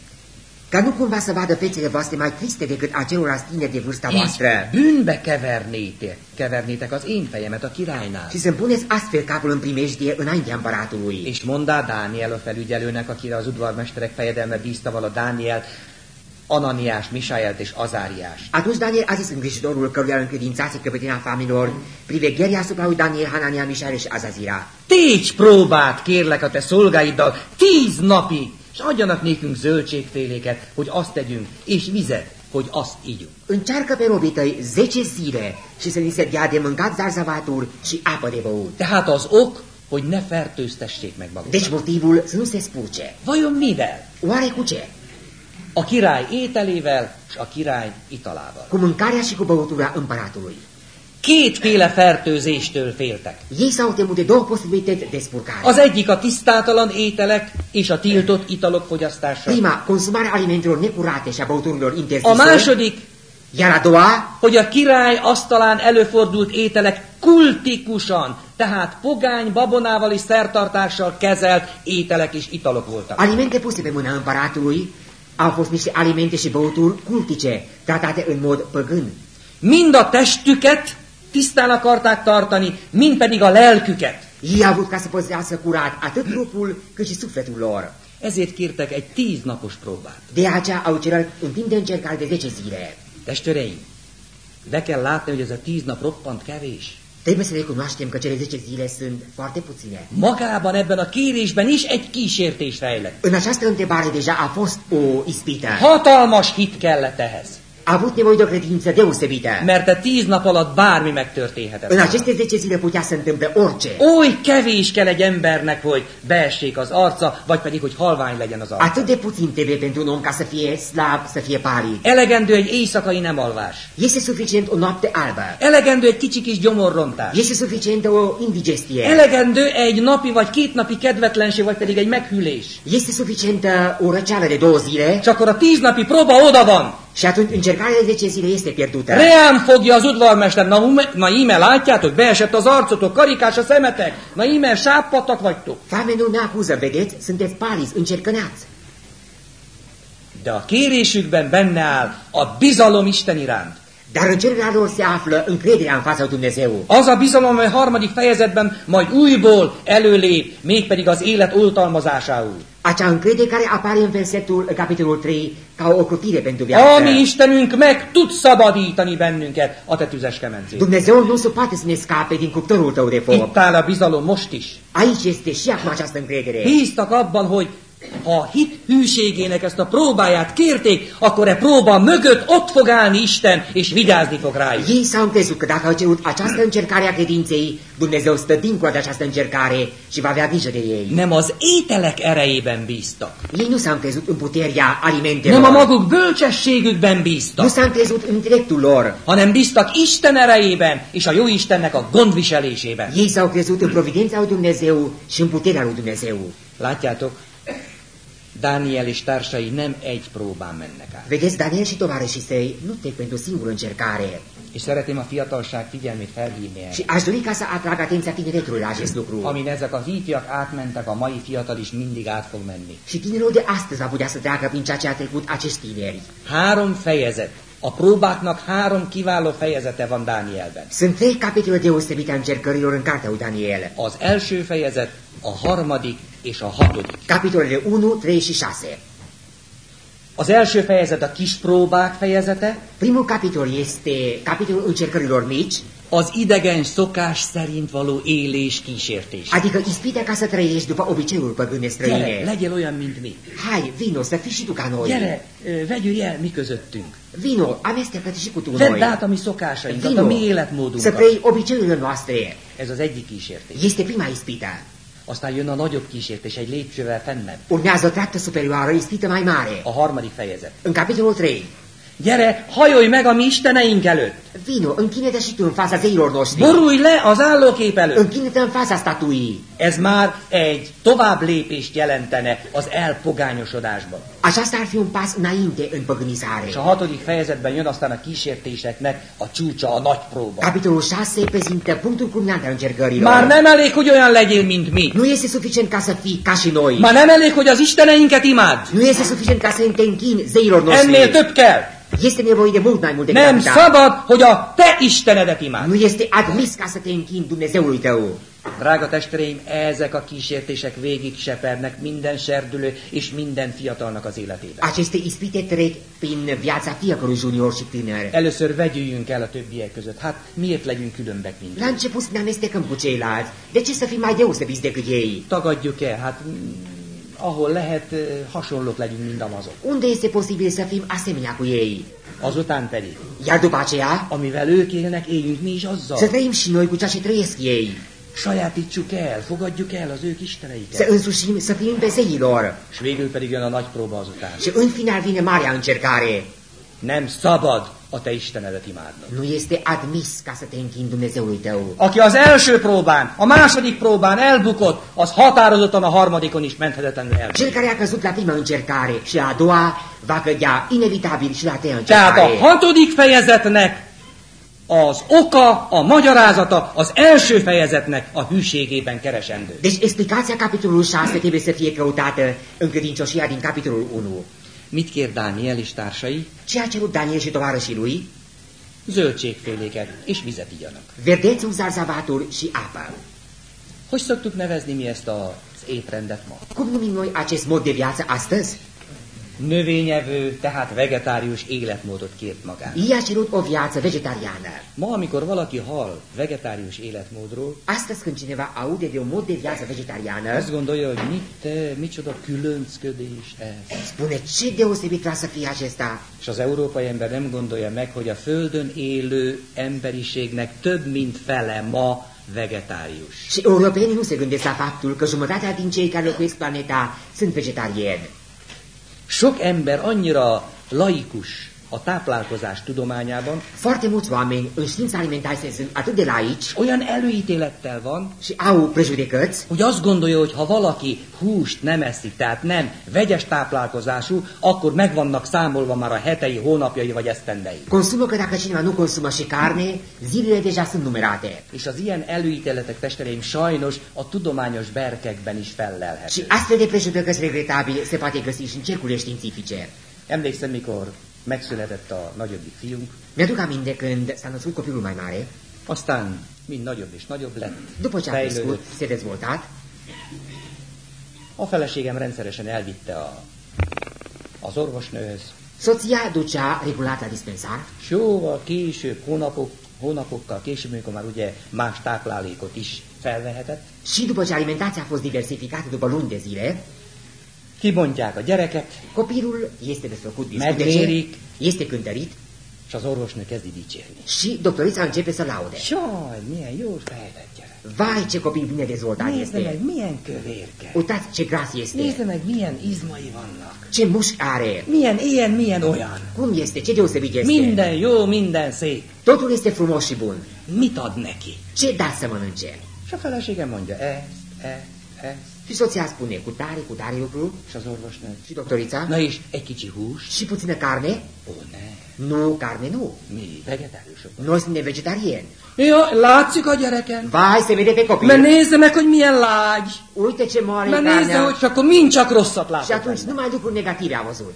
Ca nu cumva să vadă fețele voastre mai triste decât acelorlalți tineri de vârsta Így voastră. bűnbe kevernétek, kevernétek az én fejemet a királynál. Și să-mi puneți astfel capul în primejdie înaintea împăratului. És mondá Dániel a felügyelőnek, akire az udvarmesterek fejedelme bízta vala Dániel, Ananiás, Misájelt és Azáriás. Atunci Daniel a zis îngrijitorul căruia încredințase căpătina famililor, privegherea asupra lui Daniel, Hanania, Misael și Azazira. Tégy próbát kérlek a te szolgáiddal tíz napig, és adjanak nékünk zöldségféléket, hogy azt tegyünk, és vizet, hogy azt ígyunk. Încearcă pe robii tăi 10 zile și să li se dea de mâncat zarzavaturi și apă de băut. Tehát az ok, hogy ne fertőztessék meg magukat. Deci motivul să nu se spurce. Vajon mivel? Oare cu ce? A király ételével és a király italával. Cu mâncarea și cu băutura împăratului. Kétféle fertőzéstől féltek. Ei s-au temut de două posibilități de spurcare. Az egyik a tisztátalan ételek és a tiltott italok fogyasztása. Prima, consumarea alimentelor necurate și a băuturilor A interzise. második, Iar a doua, hogy a király asztalán előfordult ételek kultikusan, tehát pogány babonával és szertartással kezelt ételek és italok voltak. alimente puse pe mâna împăratului au fost niște alimente și băuturi cultice, tratate în mod păgân. Mind a testüket tisztán akarták tartani, mind pedig a lelküket. Ei avut ca să păzească curat atât trupul cât și sufletul lor. Ezért kértek egy tíz napos próbát. De aceea au cerut un timp de încercare de 10 zile. Testvéreim, be kell látni, hogy ez a tíz nap roppant kevés. Trebuie să recunoaștem că cele 10 zile sunt foarte puține. Magában ebben a kérésben is egy kísértés rejlett. În această întrebare deja a fost o ispită. Hatalmas hit kellett ehhez, avut nevoie de o credință deosebită. mert a tíz nap alatt bármi megtörténhetett. În aceste 10 zile putea să întâmple orice. Oly kevés kell egy embernek, hogy beessék az arca, vagy pedig, hogy halvány legyen az arca. Atât de puțin trebuie pentru un om ca să fie slab, să fie palid. Elegendő egy éjszakai nem alvás. Este suficient o noapte albă. Elegendő egy kicsi kis gyomorrontás. Este suficient o indigestie. Elegendő egy napi vagy két napi kedvetlenség, vagy pedig egy meghűlés. Este suficientă o răceală de două zile És akkor a tíz napi próba oda van. Și atunci încercarea de 10 zile este pierdută. Reám fogja az udvarmester, na, ume- na íme látjátok, beesett az arcotok, karikás a szemetek, na íme sápadtak vagytok. Famenul ne acuză, vedeți? Sunteți palizi, încercăneați. De a kérésükben benne áll a bizalom Isten iránt. Dar în cererea lor se află încrederea în fața Dumnezeu. Az a bizalom, amely harmadik fejezetben majd újból előlép, mégpedig az élet oltalmazásául. Acea încredere care apare în versetul, în capitolul 3, ca o ocrutire pentru A viață. mi Istenünk meg tud szabadítani bennünket a te tüzes kemencét. Dumnezeu nu se poate să ne scape din cuptorul tău de foc. Itt áll a bizalom most is. Aici este și acum această încredere. Bíztak abban, hogy ha a hit hűségének ezt a próbáját kérték, akkor e próba mögött ott fog állni Isten, és vigyázni fog rájuk. Ei s-au încrezut că dacă au cerut această încercare a credinței, Dumnezeu stă dincolo de această încercare și va avea grijă de ei. Nem az ételek erejében bíztak, Ei nu s-au încrezut în puterea nem a alimentelor. maguk bölcsességükben Nu bíztak, s-au încrezut în intelectul lor. hanem bíztak Isten erejében és a jó Istennek a gondviselésében. Ei s-au crezut în providența lui Dumnezeu și în puterea lui Dumnezeu. Látjátok, Dániel és társai nem egy próbán mennek át. Vedeți, Daniel și tovarășii săi nu trec pentru singură încercare. És szeretném a fiatalság figyelmét felhívni el. Și aș dori ca să atrag atenția tineretului la acest lucru. Amin ezek az ifjak átmentek, a mai fiatal is mindig át fog menni. Și tinerul de astăzi va putea să treacă prin ceea ce a trecut acești tineri. Három fejezet. A próbáknak három kiváló fejezete van Dánielben. Sunt trei capitole deosebite a încercărilor în cartea lui Daniel. Az első fejezet, a harmadik és a hatodik. Capitolele 1, 3 și 6. Az első fejezet a kis próbák fejezete, Primul capitol este capitolul încercărilor mici, az idegen szokás szerint való élés kísértés. adică ispite ca să trăiești după obiceiul păgâne Gyere, străine. legyél olyan, mint mi. Hai, vino, să fii și tu ca noi. Gyere, vegyülj el mi közöttünk. Vino, amestecă-te și cu tu Vedd noi. át a mi szokásainkat, a Vino, mi să életmódunkat. trăi obiceiurile noastre. Ez az egyik kísértés. Este prima ispită. Aztán jön a nagyobb kísértés, egy lépcsővel fennebb. Urmează o treaptă superioară, ispită mai mare. A harmadik fejezet. În capitolul 3. Gyere, hajolj meg a mi isteneink előtt! Vino, închine-te și tu în fața zeilor noștri. Borulj le az állókép előtt! Închine-te în fața statuii. Ez már egy tovább lépést jelentene az elpogányosodásba. Aceasta ar fi un pas înainte în păgânizare. És a hatodik fejezetben jön aztán a kísértéseknek a csúcsa, a nagy próba. Capitolul 6 prezintă punctul culminant al încercărilor. Már nem elég, hogy olyan legyél, mint mi. Nu este suficient ca să fii ca și noi. Már nem elég, hogy az isteneinket imád. Nu este suficient ca să te închini zeilor Ennél noștri. több kell. Este nevoie de mult mai mult decât Nem szabad, hogy a te istenedet imád. Nu este admis ca să te închini Dumnezeului tău. Drága testvéreim, ezek a kísértések végig sepernek minden serdülő és minden fiatalnak az életében. Aceste ispite trec prin viața fiecărui junior și tânăr. Először vegyüljünk el a többiek között. Hát miért legyünk különbek, mint La început să ne amestecăm cu ceilalți. De ce să fim mai deosebiți decât ei? Tagadjuk el, hát mm, ahol lehet, eh, hasonlók legyünk, mint amazok. Unde este posibil să fim asemenea cu ei? Azután pedig, Iar după aceea, amivel ők élnek, éljünk mi is să azzal. trăim și noi cu ceea ce trăiesc ei. Sajátítsuk el, fogadjuk el az ők Să isteneiket. însușim, să fim pe zeilor. És végül pedig jön a nagy próba azután. Și în final vine marea încercare. Nem szabad a te istenedet imádnod. Nu este admis ca să te închini Dumnezeului tău. Aki az első próbán, a második próbán elbukott, az határozottan a harmadikon is menthetetlenül el. Cel care a căzut la prima încercare și la a doua va cădea inevitabil și la a treia Tehát a încercare. hatodik fejezetnek az oka, a magyarázata az első fejezetnek a hűségében keresendő. Deci explicația capitolului 6 trebuie să fie căutată în credincioșia din capitolul 1. Mit kér Dániel és társai? Ce a cerut Daniel și tovarășii lui? Zöldségféléket és vizet igyanak. Verdețul, zarzavatul și apă. Hogy szoktuk nevezni mi ezt az étrendet ma? Cum numim noi acest mod de viață astăzi? Növényevő, tehát vegetárius életmódot kért magának. I-a cerut o viață vegetariană. Ma, amikor valaki hall vegetárius életmódról, Astăzi când cineva aude de un mod de viață vegetariană, azt gondolja, hogy mit, micsoda különcködés ez. spune ce deosebit vrea să fie acesta. És az európai ember nem gondolja meg, hogy a Földön élő emberiségnek több mint fele ma vegetárius. Și europenii nu se gândesc la faptul că jumătatea din cei care locuiesc planeta sunt vegetariani. Sok ember annyira laikus a táplálkozás tudományában, Foarte mulți oameni în știința alimentației sunt atât de laici olyan előítélettel van, și au prejudecăți, hogy azt gondolja, hogy ha valaki húst nem eszik, tehát nem vegyes táplálkozású, akkor meg vannak számolva már a hetei, hónapjai vagy esztendei. consumă că dacă cineva nu consumă și carne, zilele deja sunt numerate. És az ilyen előítéletek, testereim, sajnos a tudományos berkekben is Și fellelhető. astfel de prejudecăți regretabil se poate găsi și în cercurile științifice. Emlékszem, mikor megszületett a nagyobbik fiunk, Mi-aduc aminte când s-a născut copilul mai mare, aztán mind nagyobb és nagyobb lett, a crescut, fejlődött. se dezvoltat, A feleségem rendszeresen elvitte a, az orvosnőhöz, regulat la dispensar és jóval később, hónapok, hónapokkal később, amikor már ugye más táplálékot is felvehetett, și după ce alimentația a fost diversificată după luni de zile, kibontják a gyereket, copilul este desfăcut Megvérik. discutece, este cântărit és az orvosnő kezdi dicsérni. și doctorița începe să laude. Saj, milyen jól fejlett gyerek. Vai, ce copil bine dezvoltat Nézd este! meg, milyen kövérke. Uitați ce gras Nézd este! meg, milyen izmai vannak. Ce mușchi are! Milyen ilyen, milyen olyan. Cum este? Ce deosebit este? Minden jó, minden szép. Totul este frumos și bun. Mit ad neki? Ce dați să mănânce? És a feleségem mondja, ezt, ezt, Și soția spune cu tare, cu tare lucru az orvosnő. și doctorița Na és egy kicsi hús? și puțină carne? Ó, ne, Nu, carne nu. mi vegetáriusok. Noi suntem vegetariani. Ja, látszik a gyereken. Vai, se vede pe copil. Mert nézze meg, hogy milyen lágy. Uite ce moare Mert nézze, carnea. hogy akkor mind csak rosszat Și látok atunci benne. numai lucruri negative a văzut.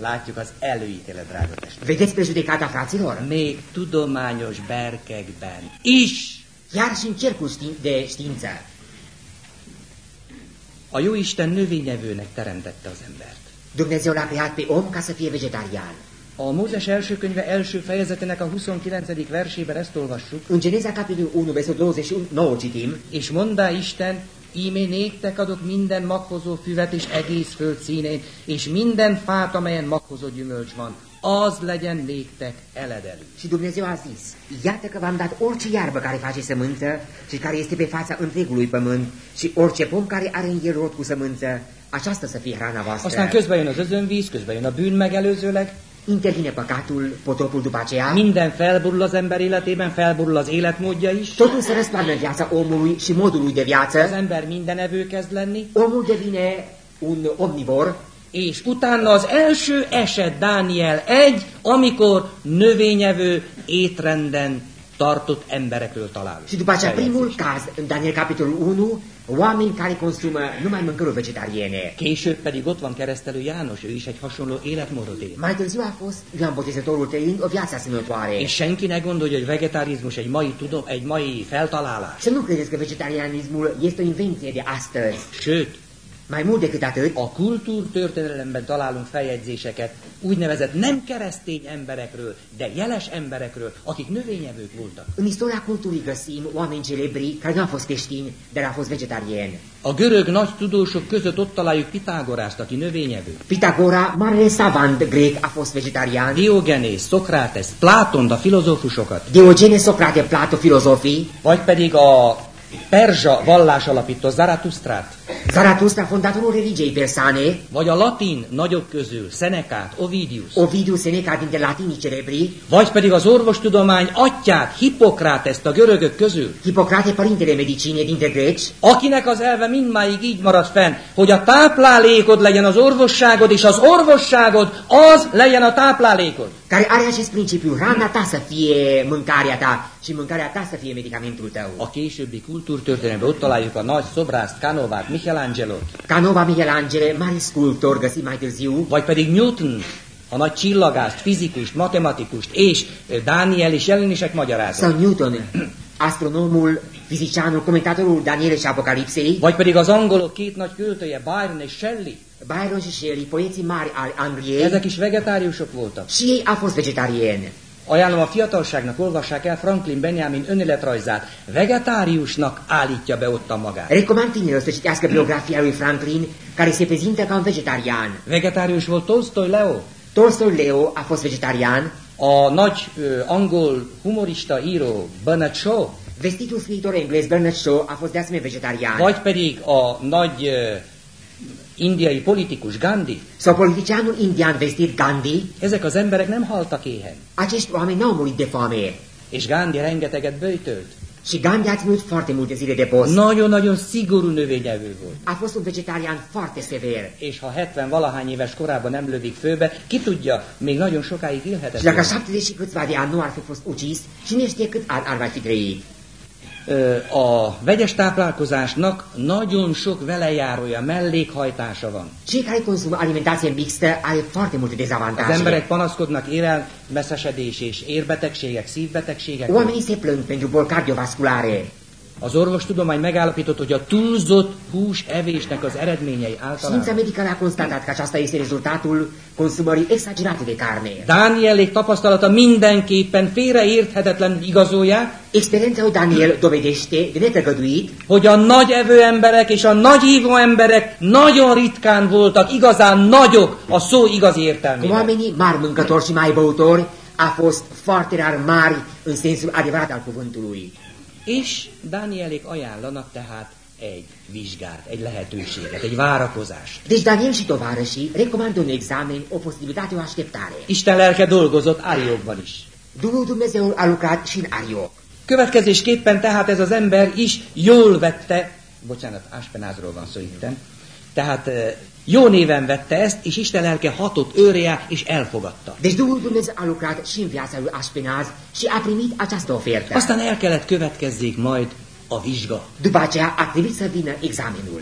Látjuk az előítélet, drága testvér. Vedeți prejudecata fraților? Még tudományos berkekben is. Chiar și în cercul de știință. A jó Isten növényevőnek teremtette az embert. Dumnezeu l-a creat pe om ca să fie vegetarian. A Mózes első könyve első fejezetének a 29. versében ezt olvassuk. În Geneza capitolul 1, versetul 29 citim, És mondá Isten, íme néktek adok minden maghozó füvet és egész föld színén, és minden fát, amelyen maghozó gyümölcs van. Az legyen néktek eledelő. Și Dumnezeu a zis, iată că v-am dat orice iarbă care face sămânță și care este pe fața întregului pământ și orice pom care are în el rod cu sămânță, aceasta să fie hrana voastră. Aztán közben jön az özönvíz, közben jön a bűn megelőzőleg, Intervine păcatul, potopul după aceea, minden felborul az ember életében, felborul az életmódja is, totul se răstoarnă în viața omului și modul lui de az viață. ember mindenevő kezd lenni, Omul devine un omnivor és utána az első eset Dániel 1, amikor növényevő étrenden tartott emberekről találunk. și după aceea primul caz, în Daniel capitolul 1, oameni care consumă numai mâncăruri vegetariene. Később pedig ott van keresztelő János, ő is egy hasonló életmódot él. Mai târziu a fost Ioan Botezătorul trăind o viață asemănătoare. És senki ne gondolja, hogy vegetarizmus egy mai, tudom, egy mai feltalálás. Să nu credeți că vegetarianismul este o invenție de astăzi. Sőt, Mai mult decât atât, a kultúrtörténelemben találunk feljegyzéseket úgynevezett nem keresztény emberekről, de jeles emberekről, akik növényevők voltak. în istoria culturii găsim oameni celebri care nu au fost creștini, dar au fost vegetariani. A görög nagy tudósok között ott találjuk Pitágorászt, aki növényevő. Pitagora, marele savant grec, a fost vegetarian. Diogenész, Szokrates, Plátont, a filozófusokat, Diogene, Socrate, Plato, filozofii. vagy pedig a perzsa vallás alapító Zaratusztrát, Zaratustra, fondatorul religiei persane. vagy a latin nagyok közül Szenekát, Ovidius, Ovidiu Seneca dintre latinii celebri. vagy pedig az orvostudomány atyát, Hippokrates a görögök közül, Hipocrate, părintele medicinei dintre greci. akinek az elve mindmáig így marad fenn, hogy a táplálékod legyen az orvosságod, és az orvosságod az legyen a táplálékod. care are acest principiu, hrana ta să fie mâncarea ta și mâncarea ta să fie medicamentul tău. A későbbi kultúrtörténelemben ott találjuk a nagy szobrászt, Canovát, Michelangelo, Canova Michelangelo, mare sculptor, găsit mai târziu, vagy pedig Newton, a nagy csillagást, fizikust, matematikust, és ö, Dániel és jelenések magyarázat. sau Newton, astronomul, fizicianul, comentatorul Daniele și Apocalipsei, Vagy pedig az angolok két nagy költője, Byron és Shelley. Byron și Shelley, poeții mari al Angliei, Ezek is vegetáriusok voltak. și ei au fost vegetariani. Ajánlom a fiatalságnak, olvassák el Franklin Benjamin önéletrajzát. Vegetáriusnak állítja be ottan magát. Recomand tinerilor să citească biografia lui Franklin, care se prezintă ca un vegetarian. Vegetárius volt Tolstoy Leo, Tolstoi Leo a fost vegetarian, a nagy ö, angol humorista író Bernard Shaw, vestitul scriitor englez Bernard Shaw a fost de asemenea vegetarian. vagy pedig a nagy ö, indiai politikus Gandhi. Sau politicianul indian vestit Gandhi, Ezek az emberek nem haltak éhen. acești oameni n-au murit de foame. És Gandhi rengeteget böjtölt. Și Gandhi a ținut foarte multe zile de post. Nagyon-nagyon szigorú növényevő volt. A fost un vegetarian foarte sever. És ha 70 valahány éves korában nem lövik főbe, ki tudja, még nagyon sokáig élhetett. Și dacă volna. 70 și câțiva de ani nu ar fi fost ucis, cine știe cât ar, ar mai fi trăit. A vegyes táplálkozásnak nagyon sok velejárója, mellékhajtása van. Cei care consumă alimentație mixtă are foarte multe Az dezavantaje. emberek panaszkodnak érelmeszesedés és érbetegségek, szívbetegségek. Oamenii se plâng pentru boli cardiovasculare. Az orvostudomány megállapított, hogy a túlzott hús evésnek az eredményei általában. medicală a constatat că aceasta este rezultatul consumării exagerate de carne. Dánielék tapasztalata mindenképpen félreérthetetlen igazolják, Experiența lui Daniel dovedește de netăgăduit hogy a nagy evő emberek és a nagy ívó emberek nagyon ritkán voltak igazán nagyok a szó igazi értelmében. oamenii mari mâncători și mai băutori a fost foarte rar mari în sensul adevărat al cuvântului. És Dánielék ajánlanak tehát egy vizsgát, egy lehetőséget, egy várakozást. Tovarășii recomandă un examen, o posibilitate, o așteptare. Isten lelke dolgozott Áriókban is. Duhul Dumnezeu a lucrat și în Arioc. Következésképpen tehát ez az ember is jól vette, bocsánat, Áspenázról van szó itten, tehát eh, jó néven vette ezt, és Isten lelke hatott őréje, és elfogadta. Deci Duhul Dumnezeu a lucrat și în viața lui Așpenaz și a primit această ofertă. Aztán el kellett következzék majd a vizsga. După aceea a trebuit să vină examenul.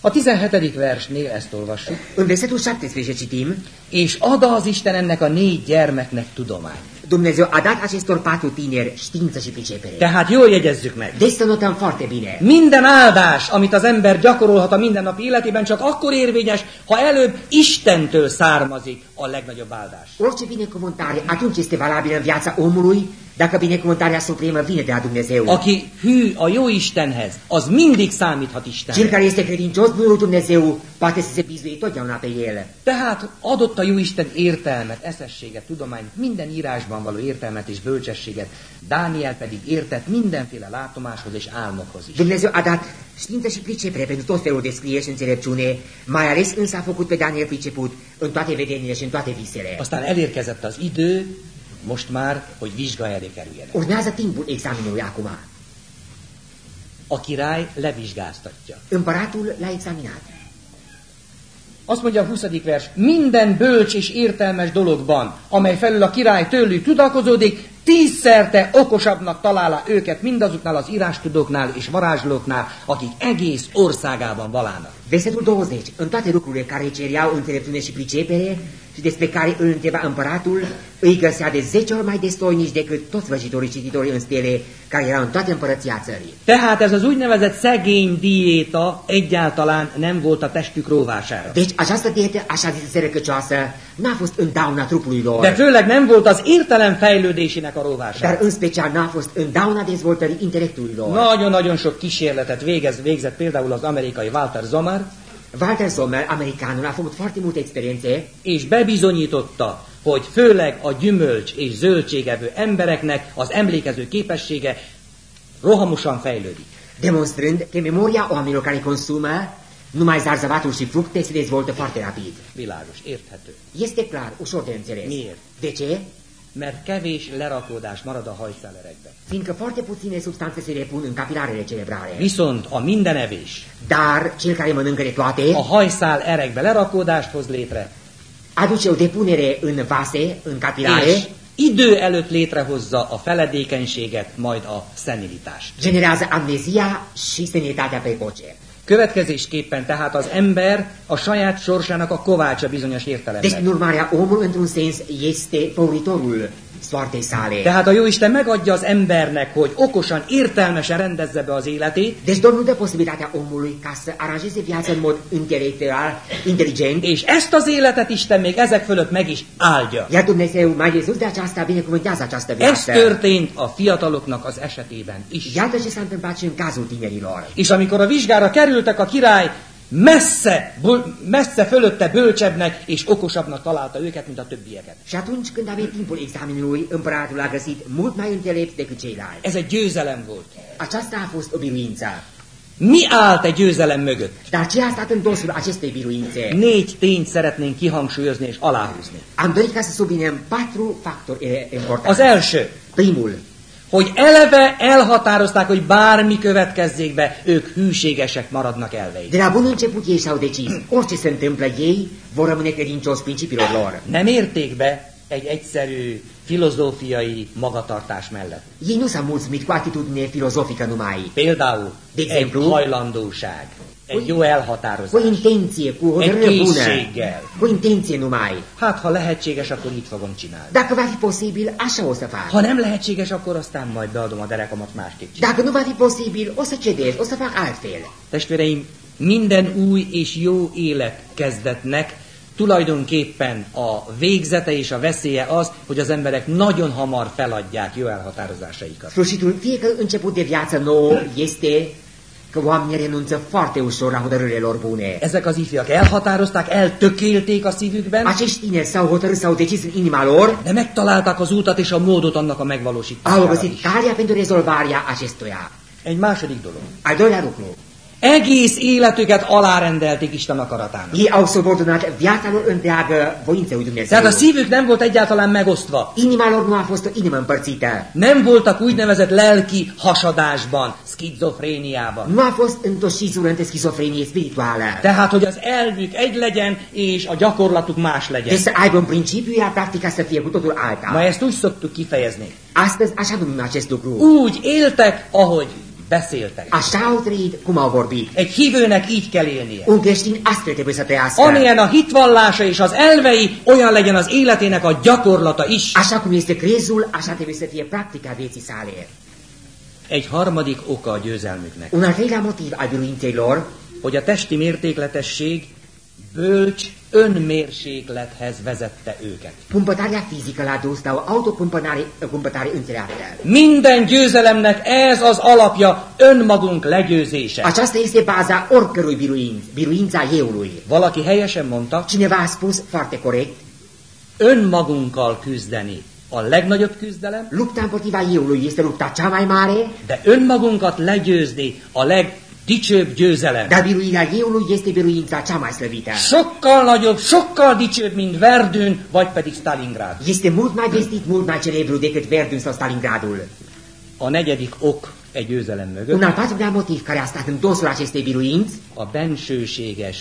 A 17. versnél ezt olvassuk. În versetul 17 citim, És ad az Isten ennek a négy gyermeknek tudományt. Dumnezeu a dat acestor patru tineri știință și pricepere. Tehát jól jegyezzük meg. Deci să notăm foarte bine. Minden áldás, amit az ember gyakorolhat a mindennapi életében, csak akkor érvényes, ha előbb Istentől származik a legnagyobb áldás. Orice binecuvântare atunci este valabilă în viața omului Dacă binecuvântarea supremă vine de la Dumnezeu, Aki hű a jó Istenhez, az mindig számíthat cel Istenre. care este credincios bunul Dumnezeu poate să se bizui totdeauna pe el. Tehát adott a jó Isten értelmet, eszességet, tudományt, minden írásban való értelmet és bölcsességet. Dániel pedig értett mindenféle látomáshoz és álmokhoz is. Dumnezeu a dat știință și pricepere pentru tot felul de scrieri și înțelepciune, mai ales însă a făcut pe Daniel priceput în toate vedenile și în toate visele. Aztán elérkezett az idő, most már, hogy vizsga elé kerüljenek. Urmează timpul examenului acum. A király levizsgáztatja. Împăratul l-a examinat. Azt mondja a 20. vers, minden bölcs és értelmes dologban, amely felül a király tőlük tudakozódik, tízszerte okosabbnak találja őket mindazoknál az írástudóknál és varázslóknál, akik egész országában valának. Versetul 20. În toate lucrurile care cereau înțelepciune și pricepere despre care îl întreba împăratul, îi găsea de 10 ori mai destoinici decât toți vrăjitorii cititorii în stele care erau în toată împărăția țării. Tehát ez az úgynevezett szegény diéta egyáltalán nem volt a testük róvására. Deci această dietă așa zisă sărăcăcioasă n-a fost în dauna trupului lor, De főleg nem volt az értelem fejlődésének a róvására. dar în special n-a fost în dauna dezvoltării intelectului lor. Nagyon-nagyon sok kísérletet végez, végzett például az amerikai Walter Sommer, Walter Sommer, americanul, a făcut foarte multe experiențe és bebizonyította, hogy főleg a gyümölcs és zöldségevő embereknek az emlékező képessége rohamosan fejlődik. demonstrând că memoria oamenilor care consumă numai zarzavatul și fructe se dezvoltă foarte rapid. Világos, érthető. Este clar, ușor de înțeles. Miért? De ce? Mert kevés lerakódás marad a hajszálerekben. Fiindcă foarte puține substanțe se repun în capilarele cerebrale. Viszont a mindenevés Dar cel care mănâncă de toate a hajszál erekbe lerakódást hoz létre, aduce o depunere în vase, în capilare, és idő előtt létrehozza a feledékenységet, majd a szenilitást. generează amnezia și sănătatea precoce. Következésképpen tehát az ember a saját sorsának a kovácsa bizonyos Deci, értelemben. în urmarea, omul, într-un sens, este păuritorul soartei sale. Tehát a Jóisten megadja az embernek, hogy okosan, értelmesen rendezze be az életét, Deci Domnul dă posibilitatea omului ca să aranjeze viața în mod intelectual, inteligent, és ezt az életet Isten még ezek fölött meg is áldja. iar Dumnezeu, mai de sus de aceasta, binecuvântează această Ez viață. történt a fiataloknak az esetében is. Iată ce s-a întâmplat și în cazul tinerilor. És amikor a vizsgára kerültek, a király messze, messze fölötte bölcsebbnek és okosabbnak találta őket, mint a többieket. Și atunci când a venit timpul examenului, împăratul a găsit mult mai înțelept decât ceilalți. Ez egy győzelem volt. Aceasta a fost o biruință. Mi állt egy győzelem mögött? Dar ce a stat în dosul acestei biruințe? Négy tényt szeretnénk kihangsúlyozni és aláhúzni. Am dorit ca să subliniem patru factori Az első, Primul, hogy eleve elhatározták, hogy bármi következzék be, ők hűségesek maradnak elveik. de la bun început ei s-au decis, orice se întâmplă, ei vor rămâne credincioși principiilor lor. Nem érték be egy egyszerű filozófiai magatartás mellett. Ei nu s-au mulțumit cu atitudine filozofică numai, Például De egy exemplu? hajlandóság, egy jó cu elhatározás. intenție, cu o Egy hotărâre bună, készséggel. cu intenție numai. Hát, ha lehetséges, akkor így fogom csinálni. Dacă va fi posibil, așa o să fac. Ha nem lehetséges, akkor aztán majd beadom a derekamat másképp csinálni. Dacă nu va fi posibil, o să cedez, o să fac altfel. Testvéreim, minden új és jó életkezdetnek tulajdonképpen a végzete és a veszélye az, hogy az emberek nagyon hamar feladják jó elhatározásaikat. Sfârșitul fiecare început de viață nouă este că oamenii renunță foarte ușor la hotărârile lor bune. Ezek az ifjak elhatározták, eltökélték a szívükben, Acești tineri s-au hotărât, s-au decis în inima lor, de megtalálták az útat és a módot annak a au megvalósítására găsit is. calea pentru rezolvarea acestuia. Egy második dolog. Al doilea lucru, Egész életüket alárendelték Isten akaratának. ei au subordonat viața lor întreagă voinței lui Dumnezeu. Tehát a szívük nem volt egyáltalán megosztva. Inima lor nu a fost o inimă împărțită. Nem voltak úgynevezett lelki hasadásban, skizofréniában. Nu a fost într-o șizură între schizofrenie spirituală. Tehát, hogy az elvük egy legyen, és a gyakorlatuk más legyen. Deci să aibă un principiu, iar practica să fie cu totul Ma alta. ezt úgy szoktuk kifejezni. Astăzi așa numim acest lucru. Úgy éltek, ahogy beszéltek. Trăit cum au vorbit. Egy hívőnek így kell élnie. Un creștin astfel trebuie să trăiască. Amilyen a hitvallása és az elvei, olyan legyen az életének a gyakorlata is. Așa cum este crezul, așa trebuie să fie practica vieții sale. Egy harmadik oka a győzelmüknek, Un al treilea motiv al biruinței lor hogy a testi mértékletesség bölcs önmérséklethez vezette őket. Pumpătarea fizică l-a dus la o autopumpătare pumpătare înțeleaptă. Minden győzelemnek ez az alapja önmagunk legyőzése. Aceasta este baza oricărui biruinț, biruința eului. Valaki helyesen mondta, Cineva a spus foarte corect, önmagunkkal küzdeni a legnagyobb küzdelem, lupta împotriva eului este lupta cea mai mare, de önmagunkat legyőzni a legdicsőbb győzelem. dar biruirea eului este biruința cea mai slăvită. Sokkal nagyobb, sokkal dicsőbb, mint Verdun, vagy pedig Stalingrad. Este mult mai vestit, mult mai celebru decât Verdun sau Stalingradul. A negyedik ok egy győzelem Un mögött al patrulea motiv care a stat în dosul acestei biruinți a bensőséges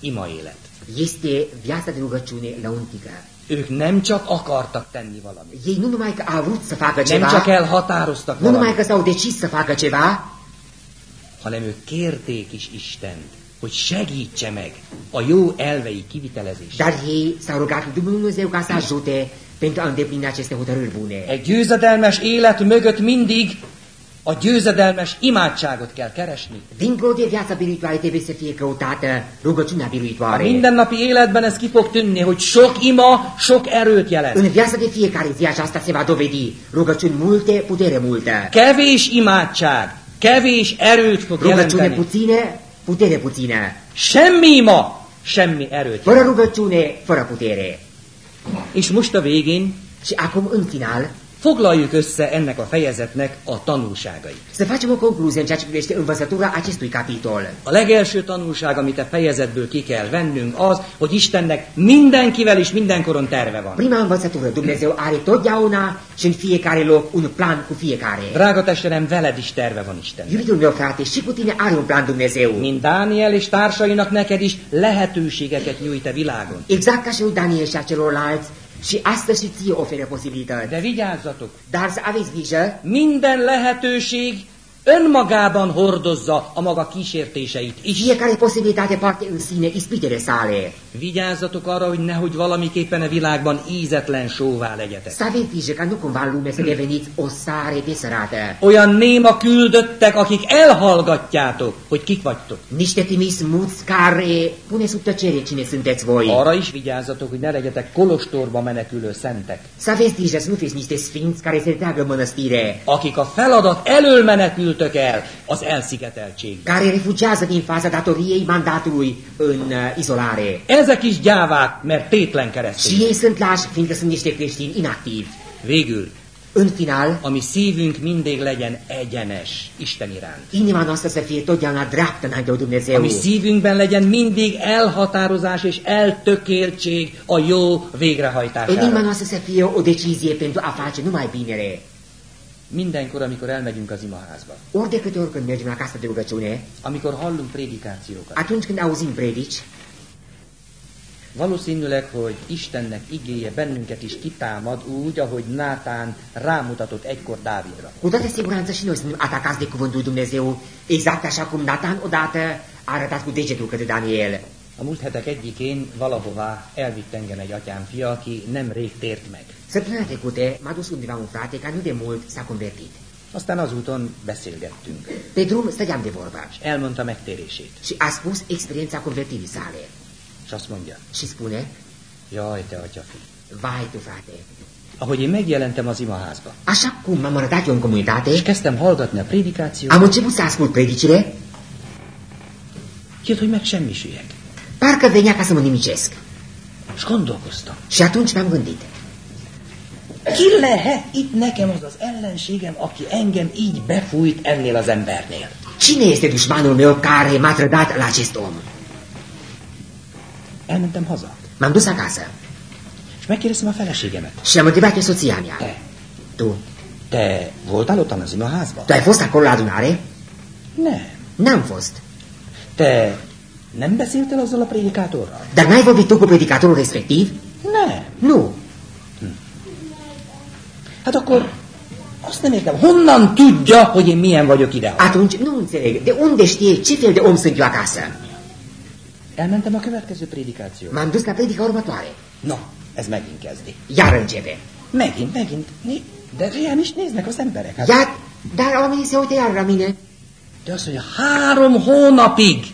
imaélet. este viața de rugăciune lăuntică. Ők nem csak akartak tenni valamit, Ei nu numai că au vrut să facă nem csak ceva, elhatároztak nu numai valamit, că s-au decis să facă ceva, hanem ők kérték is Istent, hogy segítse meg a jó elvei kivitelezését. dar ei s-au rugat lui Dumnezeu ca să ajute pentru a îndeplini aceste hotărâri bune. Egy győzedelmes élet mögött mindig a győzedelmes imádságot kell keresni. Dincolo de viața biruitoare trebuie să fie căutată rugăciunea A biruitoare. mindennapi életben ez ki fog tűnni, hogy sok ima, sok erőt jelent. În viața de fiecare zi aceasta se va dovedi rugăciuni multe, putere multă. Kevés imádság, kevés erőt fog Rugăciune jelenteni. puține, putere puțină. Semmi ima, semmi erőt. Fără rugăciune, fără putere. És most a végén Și acum, în final, foglaljuk össze ennek a fejezetnek a tanulságait. să facem o concluzie în ceea ce privește învățătura acestui capitol. A legelső tanulság, amit a fejezetből ki kell vennünk, az, hogy Istennek mindenkivel és mindenkoron terve van. Prima învățătură, Dumnezeu are totdeauna și în fiecare loc un plan cu fiecare. Drága testvérem, veled is terve van Istennek. Iubitul meu frate, și cu tine are un plan Dumnezeu. Mint Dániel és társainak neked is lehetőségeket nyújt a világon. Exact ca și lui Daniel și a celorlalți, și astăzi și ție oferă posibilități. De vigyázzatok, Dar să aveți grijă, minden lehetőség önmagában hordozza a maga kísértéseit is. fiecare posibilitate poartă în sine ispitele sale. Vigyázzatok arra, hogy nehogy valamiképpen a világban ízetlen sóvá legyetek. Grijă ca nu cumva în lume să deveniți o sare desărată. Olyan néma küldöttek, akik elhallgatjátok, hogy kik vagytok. Niște trimis muți care pune sub tăcere cine sunteți voi. Arra is vigyázzatok, hogy ne legyetek kolostorba menekülő szentek, Să aveți grijă să nu fiți niște sfinți care se treagă în mănăstire, akik a feladat elől menekültök el az elszigeteltségbe. care refugiază din faza datoriei mandatului în uh, izolare. Ezek is gyávák, mert tétlen keresztény. ei sunt lași, fiindcă sunt niște creștini inactivi. Végül, În final, ami szívünk mindig legyen egyenes Isten iránt. inima noastră să fie totdeauna dreaptă înainte de Dumnezeu. Ami szívünkben legyen mindig elhatározás és eltökéltség a jó În inima végrehajtására. noastră să fie o decizie pentru a face numai binele. Mindenkor, amikor elmegyünk az imaházba, Ori de câte ori când mergem la casa de rugăciune, amikor hallunk prédikációkat, atunci când auzim predici, valószínűleg, hogy Istennek igéje bennünket is kitámad úgy, ahogy Nátán rámutatott egykor Dávidra. cu toată siguranță și noi suntem atacați de cuvântul Dumnezeu, exact așa cum Nathan odată a arătat cu degetul către Daniel. A múlt hetek egyikén valahová elvitt engem egy atyám fia, aki nem rég tért meg. Săptămâna trecută m-a dus undeva un frate care nu de mult s-a convertit. Aztán az úton beszélgettünk, Pe drum stăteam de vorbă és elmondta megtérését. și a spus experiența convertirii sale. És azt mondja, Și spune, jaj, te atyafi. vai tu frate, Ahogy én megjelentem az imaházba, așa cum m-am arătat eu în és comunitate, kezdtem hallgatni a prédikációt, am început să ascult predicile, jött, hogy megsemmisüljek. parcă venea ca să mă nimicesc. És gondolkoztam, Și atunci m-am gândit, ki lehet itt nekem az az ellenségem, aki engem így befújt ennél az embernél? cine este dușmanul meu care m-a trădat la acest om? Elmentem haza, M-am dus acasă és megkérdeztem a feleségemet. întrebat pe soția mea, Te, tu, te voltál ottan az imaházba? tu ai fost acolo la? Nem. N-am fost. Te nem beszéltél azzal a prédikátorral? Dar n-ai vorbit tu cu predicatorul respectiv? Nem. Nu. Hát akkor azt nem értem, honnan tudja, hogy én milyen vagyok ide? Atunci nu înțeleg. De unde știe ce fel de om sunt eu acasă? Elmentem a következő prédikációra. M-am dus predica următoare. No, ez megint kezdi. Iar începe. Megint, megint. Né, de rám is néznek az emberek. Hát, Iar, dar oamenii se uită iar la mine. de azt mondja, három hónapig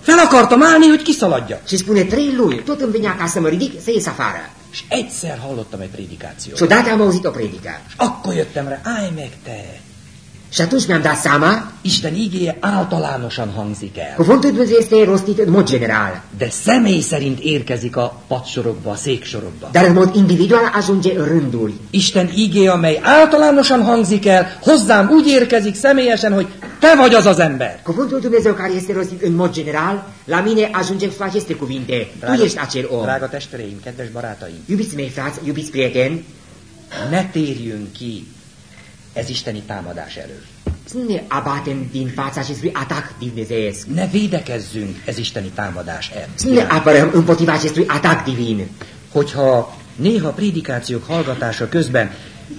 Fel akartam állni, hogy kiszaladjak. Și spune trei luni, tot îmi venea ca să mă ridic să ies afară. És egyszer hallottam egy prédikációt. Și odată am auzit o predică. És akkor jöttem rá, állj meg te! Și atunci mi-am dat seama, Isten igéje általánosan hangzik el. cuvântul Dumnezeu este rostit în mod general, De személy szerint érkezik a padsorokba, a széksorokba. dar în mod individual ajunge în rânduri. Isten igéje, amely általánosan hangzik el, hozzám úgy érkezik személyesen, hogy te vagy az az ember. Cuvântul Dumnezeu care este rostit în mod general, la mine ajunge cu aceste cuvinte. Tu ești acel om. drága testvéreim, kedves barátaim, Iubiți mei frați, iubiți prieteni, ne térjünk ki ez isteni támadás elől. ne abatem din fața acestui atac dumnezeiesc. Ne védekezzünk ez isteni támadás nu ne apărăm împotriva acestui atac divin. Hogyha néha prédikációk hallgatása közben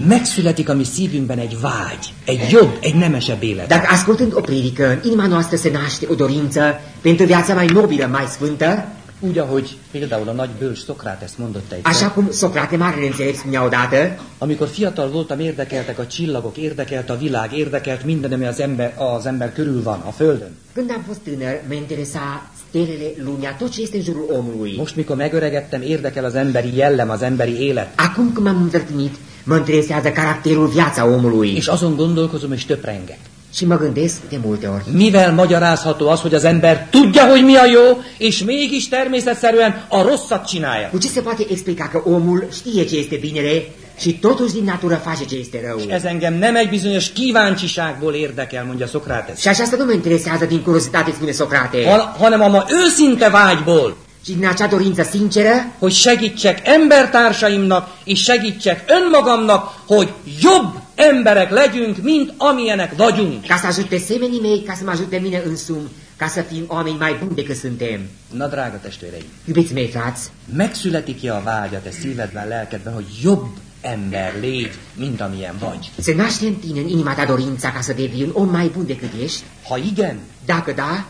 megszületik a mi szívünkben egy vágy, egy jobb, egy nemesebb élet. Dacă ascultând o predică, inima noastră se naște o dorință pentru viața mai nobilă, mai sfântă, Úgy, ahogy például a nagy bölcs Szokrátes mondotta așa egyszer, cum Socrate, marele înțelept, spunea odată, amikor fiatal voltam, érdekeltek a csillagok, érdekelt a világ, érdekelt minden, ami az ember, az ember körül van, a Földön. când am fost tânăr, mă interesa stelele, lumea, tot ce este în jurul omului. Most, mikor megöregedtem, érdekel az emberi jellem, az emberi élet. Acum când m-am îndrătnit, mă interesează caracterul, viața omului. És azon gondolkozom, és töprengek. Și. Mivel magyarázható az, hogy az ember tudja, hogy mi a jó, és mégis természetszerűen a rosszat csinálja. Ce se poate explica că omul știe ce este binele și totuși din natură face ce este rău? Ez engem nem egy bizonyos kíváncsiságból érdekel, mondja Szokrates, Și aceasta nu mă interesează din curiozitate, spune Socrate, han- hanem a ma őszinte vágyból, ci din acea dorință sinceră hogy segítsek embertársaimnak, és segítsek önmagamnak, hogy jobb emberek legyünk, mint amilyenek vagyunk. ca să ajute semenii mei, ca să mă ajute mine însumi, ca să fim oameni mai buni decât suntem. Na, drága testvéreim, Iubiți mei frați, megszületik-e a vágy a te szívedben, lelkedben, hogy jobb ember légy, mint amilyen vagy? se naște în tine, în inima ta dorința ca să devii un om mai bun decât ești? Ha igen, Dacă da,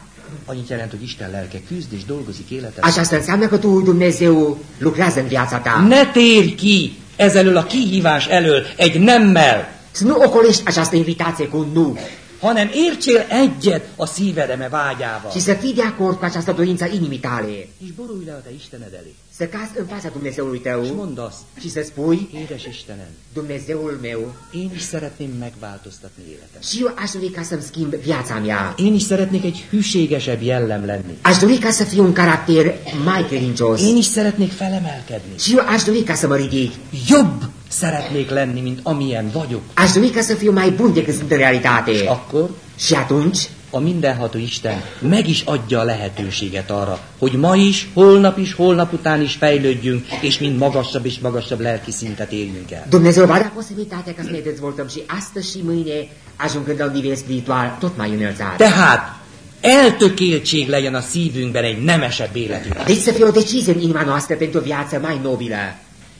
annyit jelent, hogy Isten lelke küzd és dolgozik életed. aceasta înseamnă că tu, Dumnezeu, lucrează în viața ta. Ne térj ki ezelől a kihívás elől egy nemmel, Să nu ocolești această invitație cu un nu, hanem értsél egyet a szívedeme vágyával. ci să fii de acord cu această dorință inimii tale. És borulj le a te Istened elé, Să cazi în fața Dumnezeului és tău mondd azt, și să spui, édes Istenem, Dumnezeul meu, én is szeretném megváltoztatni életem. și eu aș dori ca să-mi schimb viața mea. Én is szeretnék egy hűségesebb jellem lenni. Aș dori ca să fiu un caracter mai credincios. Én is szeretnék felemelkedni. Și eu aș dori ca să mă ridic. Jobb szeretnék lenni, mint amilyen vagyok. Aș dori ca să fiu mai bun decât sunt în És realitate. akkor Și atunci, a mindenható Isten meg is adja a lehetőséget arra, hogy ma is, holnap is, holnap után is fejlődjünk, és mind magasabb és magasabb lelki szintet érjünk el. Dumnezeu va da posibilitatea ca să ne dezvoltăm și astăzi și mâine, ajungând la un nivel spiritual tot mai înălțat. Tehát eltökéltség legyen a szívünkben egy nemesebb életünkre. Deci să fie o decizie în inima noastră pentru o viață mai nobilă.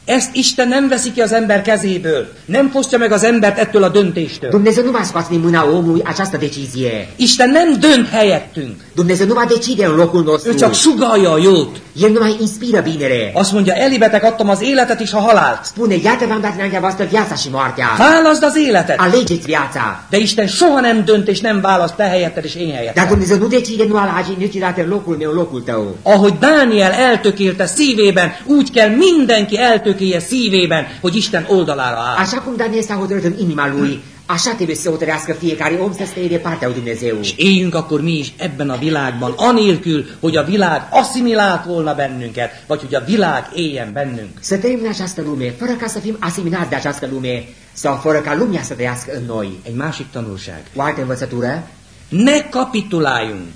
Ezt Isten nem veszi ki az ember kezéből, nem fosztja meg az embert ettől a döntéstől. Dumnezeu nu va scoate mâna omului această decizie. Isten nem dönt helyettünk, Dumnezeu nu va decide în locul ő nostru. csak sugalja a jót. El nu mai inspiră binele. Azt mondja, elibetek adtam az életet és a halált. Spune, iată v-am dat înaintea voastră viața și moartea. Válaszd az életet. Alegeți viața. De Isten soha nem dönt és nem választ te helyetted és én Dar helyetted. Dumnezeu nu decide, nu alage niciodată locul meu, locul tău. Ahogy Dániel eltökélte szívében, úgy kell mindenki eltökélje szívében, hogy Isten oldalára áll. Așa cum Daniel s-a hotărât în inima lui, așa trebuie să hotărească fiecare om să stea de partea lui Dumnezeu. És éljünk akkor mi is ebben a világban, anélkül, hogy a világ asszimilált volna bennünket, vagy hogy a világ éljen bennünk. Să trăim în această lume, fără ca să fim asimilați de această lume, sau fără ca lumea să trăiască în noi. Egy másik tanulság. O altă învățătură, Ne kapituláljunk.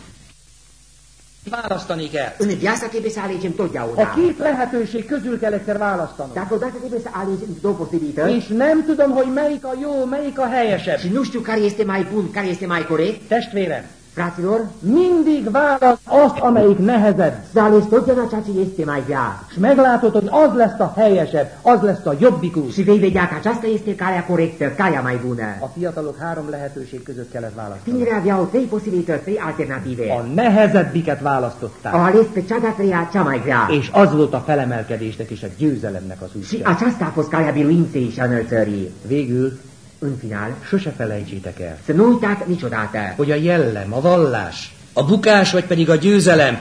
Választani kell. în viața trebuie să alegem A totdeauna. két lehetőség közül kell egyszer választanom. Dacă odată trebuie să alegem două posibilități, És nem tudom, hogy melyik a jó, melyik a helyesebb. și nu știu care este mai bun, care este mai corect, Testvérem, fraților, mindig válasz azt, amelyik nehezebb. să alegi totdeauna ceea ce este mai grea. És meglátod, hogy az lesz a helyesebb, az lesz a jobbik út. Și vei vedea că aceasta este calea corectă, calea mai bună. A fiatalok három lehetőség között kellett választani. Tinerii aveau trei posibilități, trei alternative. A nehezebbiket Au választották. ales pe cea de-a treia, cea mai grea. És az volt a felemelkedésnek és a győzelemnek az Și útja. aceasta a fost calea biruinței și a înălțării. Végül În final, sose felejtsétek el, să nu uitați niciodată hogy a jellem, a vallás A bukás vagy pedig a győzelem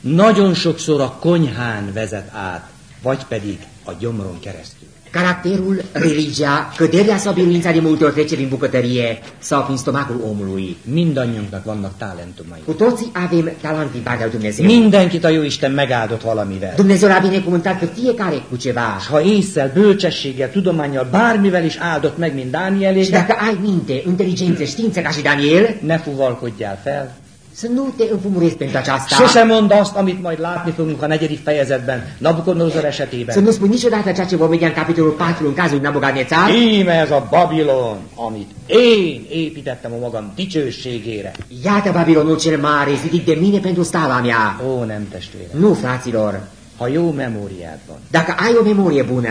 nagyon sokszor a konyhán vezet át, vagy pedig a gyomron keresztül. Caracterul, religia, căderea sau biruința de multe ori trece prin bucătărie sau prin stomacul omului. Mindannyiunknak vannak talentumai. Cu toții avem talent din partea lui Dumnezeu. Mindenkit a Jóisten megáldott valamivel. Dumnezeu l-a binecuvântat pe fiecare cu ceva. És ha észsel, bölcsességgel, tudományjal, bármivel is áldott meg, mint Și Dánielék, dacă ai minte, inteligență, știință ca și Daniel, ne fuvalkodjál fel. Să nu te înfumurezi pentru aceasta. Sose mondd azt, amit majd látni fogunk a negyedik fejezetben, Nabukodnozor Să esetében. nu spui niciodată ceea ce vom vedea în capitolul 4 în cazul Nabucodonosor. Íme ez a Babilon, amit én építettem a magam dicsőségére. Iată Babilonul cel mare, zidit de mine pentru slava mea. Ó, nem testvérem. Nu, fraților, Ha jó memóriád van, dacă ai o memorie bună,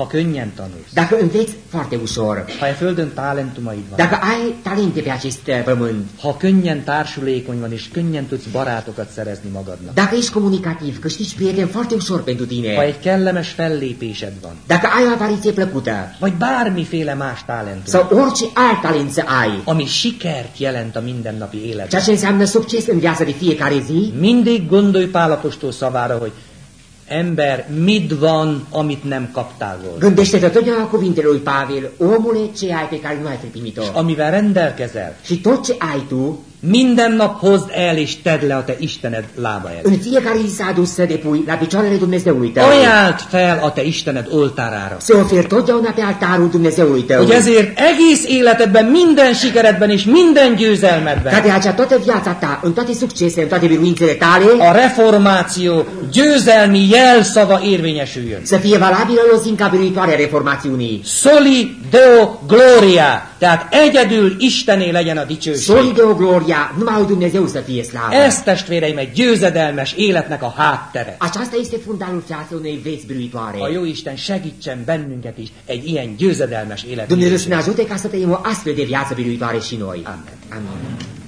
ha könnyen tanulsz, dacă înveți foarte ușor, ha e földön talentumaid van, dacă ai talente pe acest uh, pământ, ha könnyen társulékony van, és könnyen tudsz barátokat szerezni magadnak, dacă ești comunicativ, câștigi prieteni foarte ușor pentru ha tine, egy kellemes fellépésed van, dacă ai o apariție plăcută, vagy bármiféle más talentum, sau orice alt talent să ai, ami sikert jelent a mindennapi életben. ceea ce înseamnă succes în viața de fiecare zi, Mindig gondolj Pál apostol szavára, hogy ember, mit van, amit nem kaptál volna. gândește-te totdeauna cuvintele lui Pavel, omule, ce ai pe care nu ai primit-o. Amivel rendelkezel, Și tot ce ai tu, minden nap hozd el és tedd le a te Istened lába elé. în fiecare zi să aduci să depui la picioarele Dumnezeului tău. Ajánld fel a te Istened oltárára. Să oferi totdeauna pe altarul Dumnezeului tău. Hogy ezért egész életedben, minden sikeredben és minden győzelmedben Ca de aceea toată viața ta, în toate succesele, în toate biruințele tale, a reformáció győzelmi jelszava érvényesüljön. să fie valabilă lozinca biruitoare a reformațiunii. Soli Deo Gloria, tehát egyedül Istené legyen a dicsőség. Soli de o gloria, numai Dumnezeu să fie slavă. Ez testvéreim egy győzedelmes életnek a háttere. Aceasta este fundalul viaței unei vieți biruitoare. A jó Isten segítsen bennünket is egy ilyen győzedelmes Dumnezeu să ne ajute ca să trăim o astfel de viață biruitoare și noi. Amen. Amin.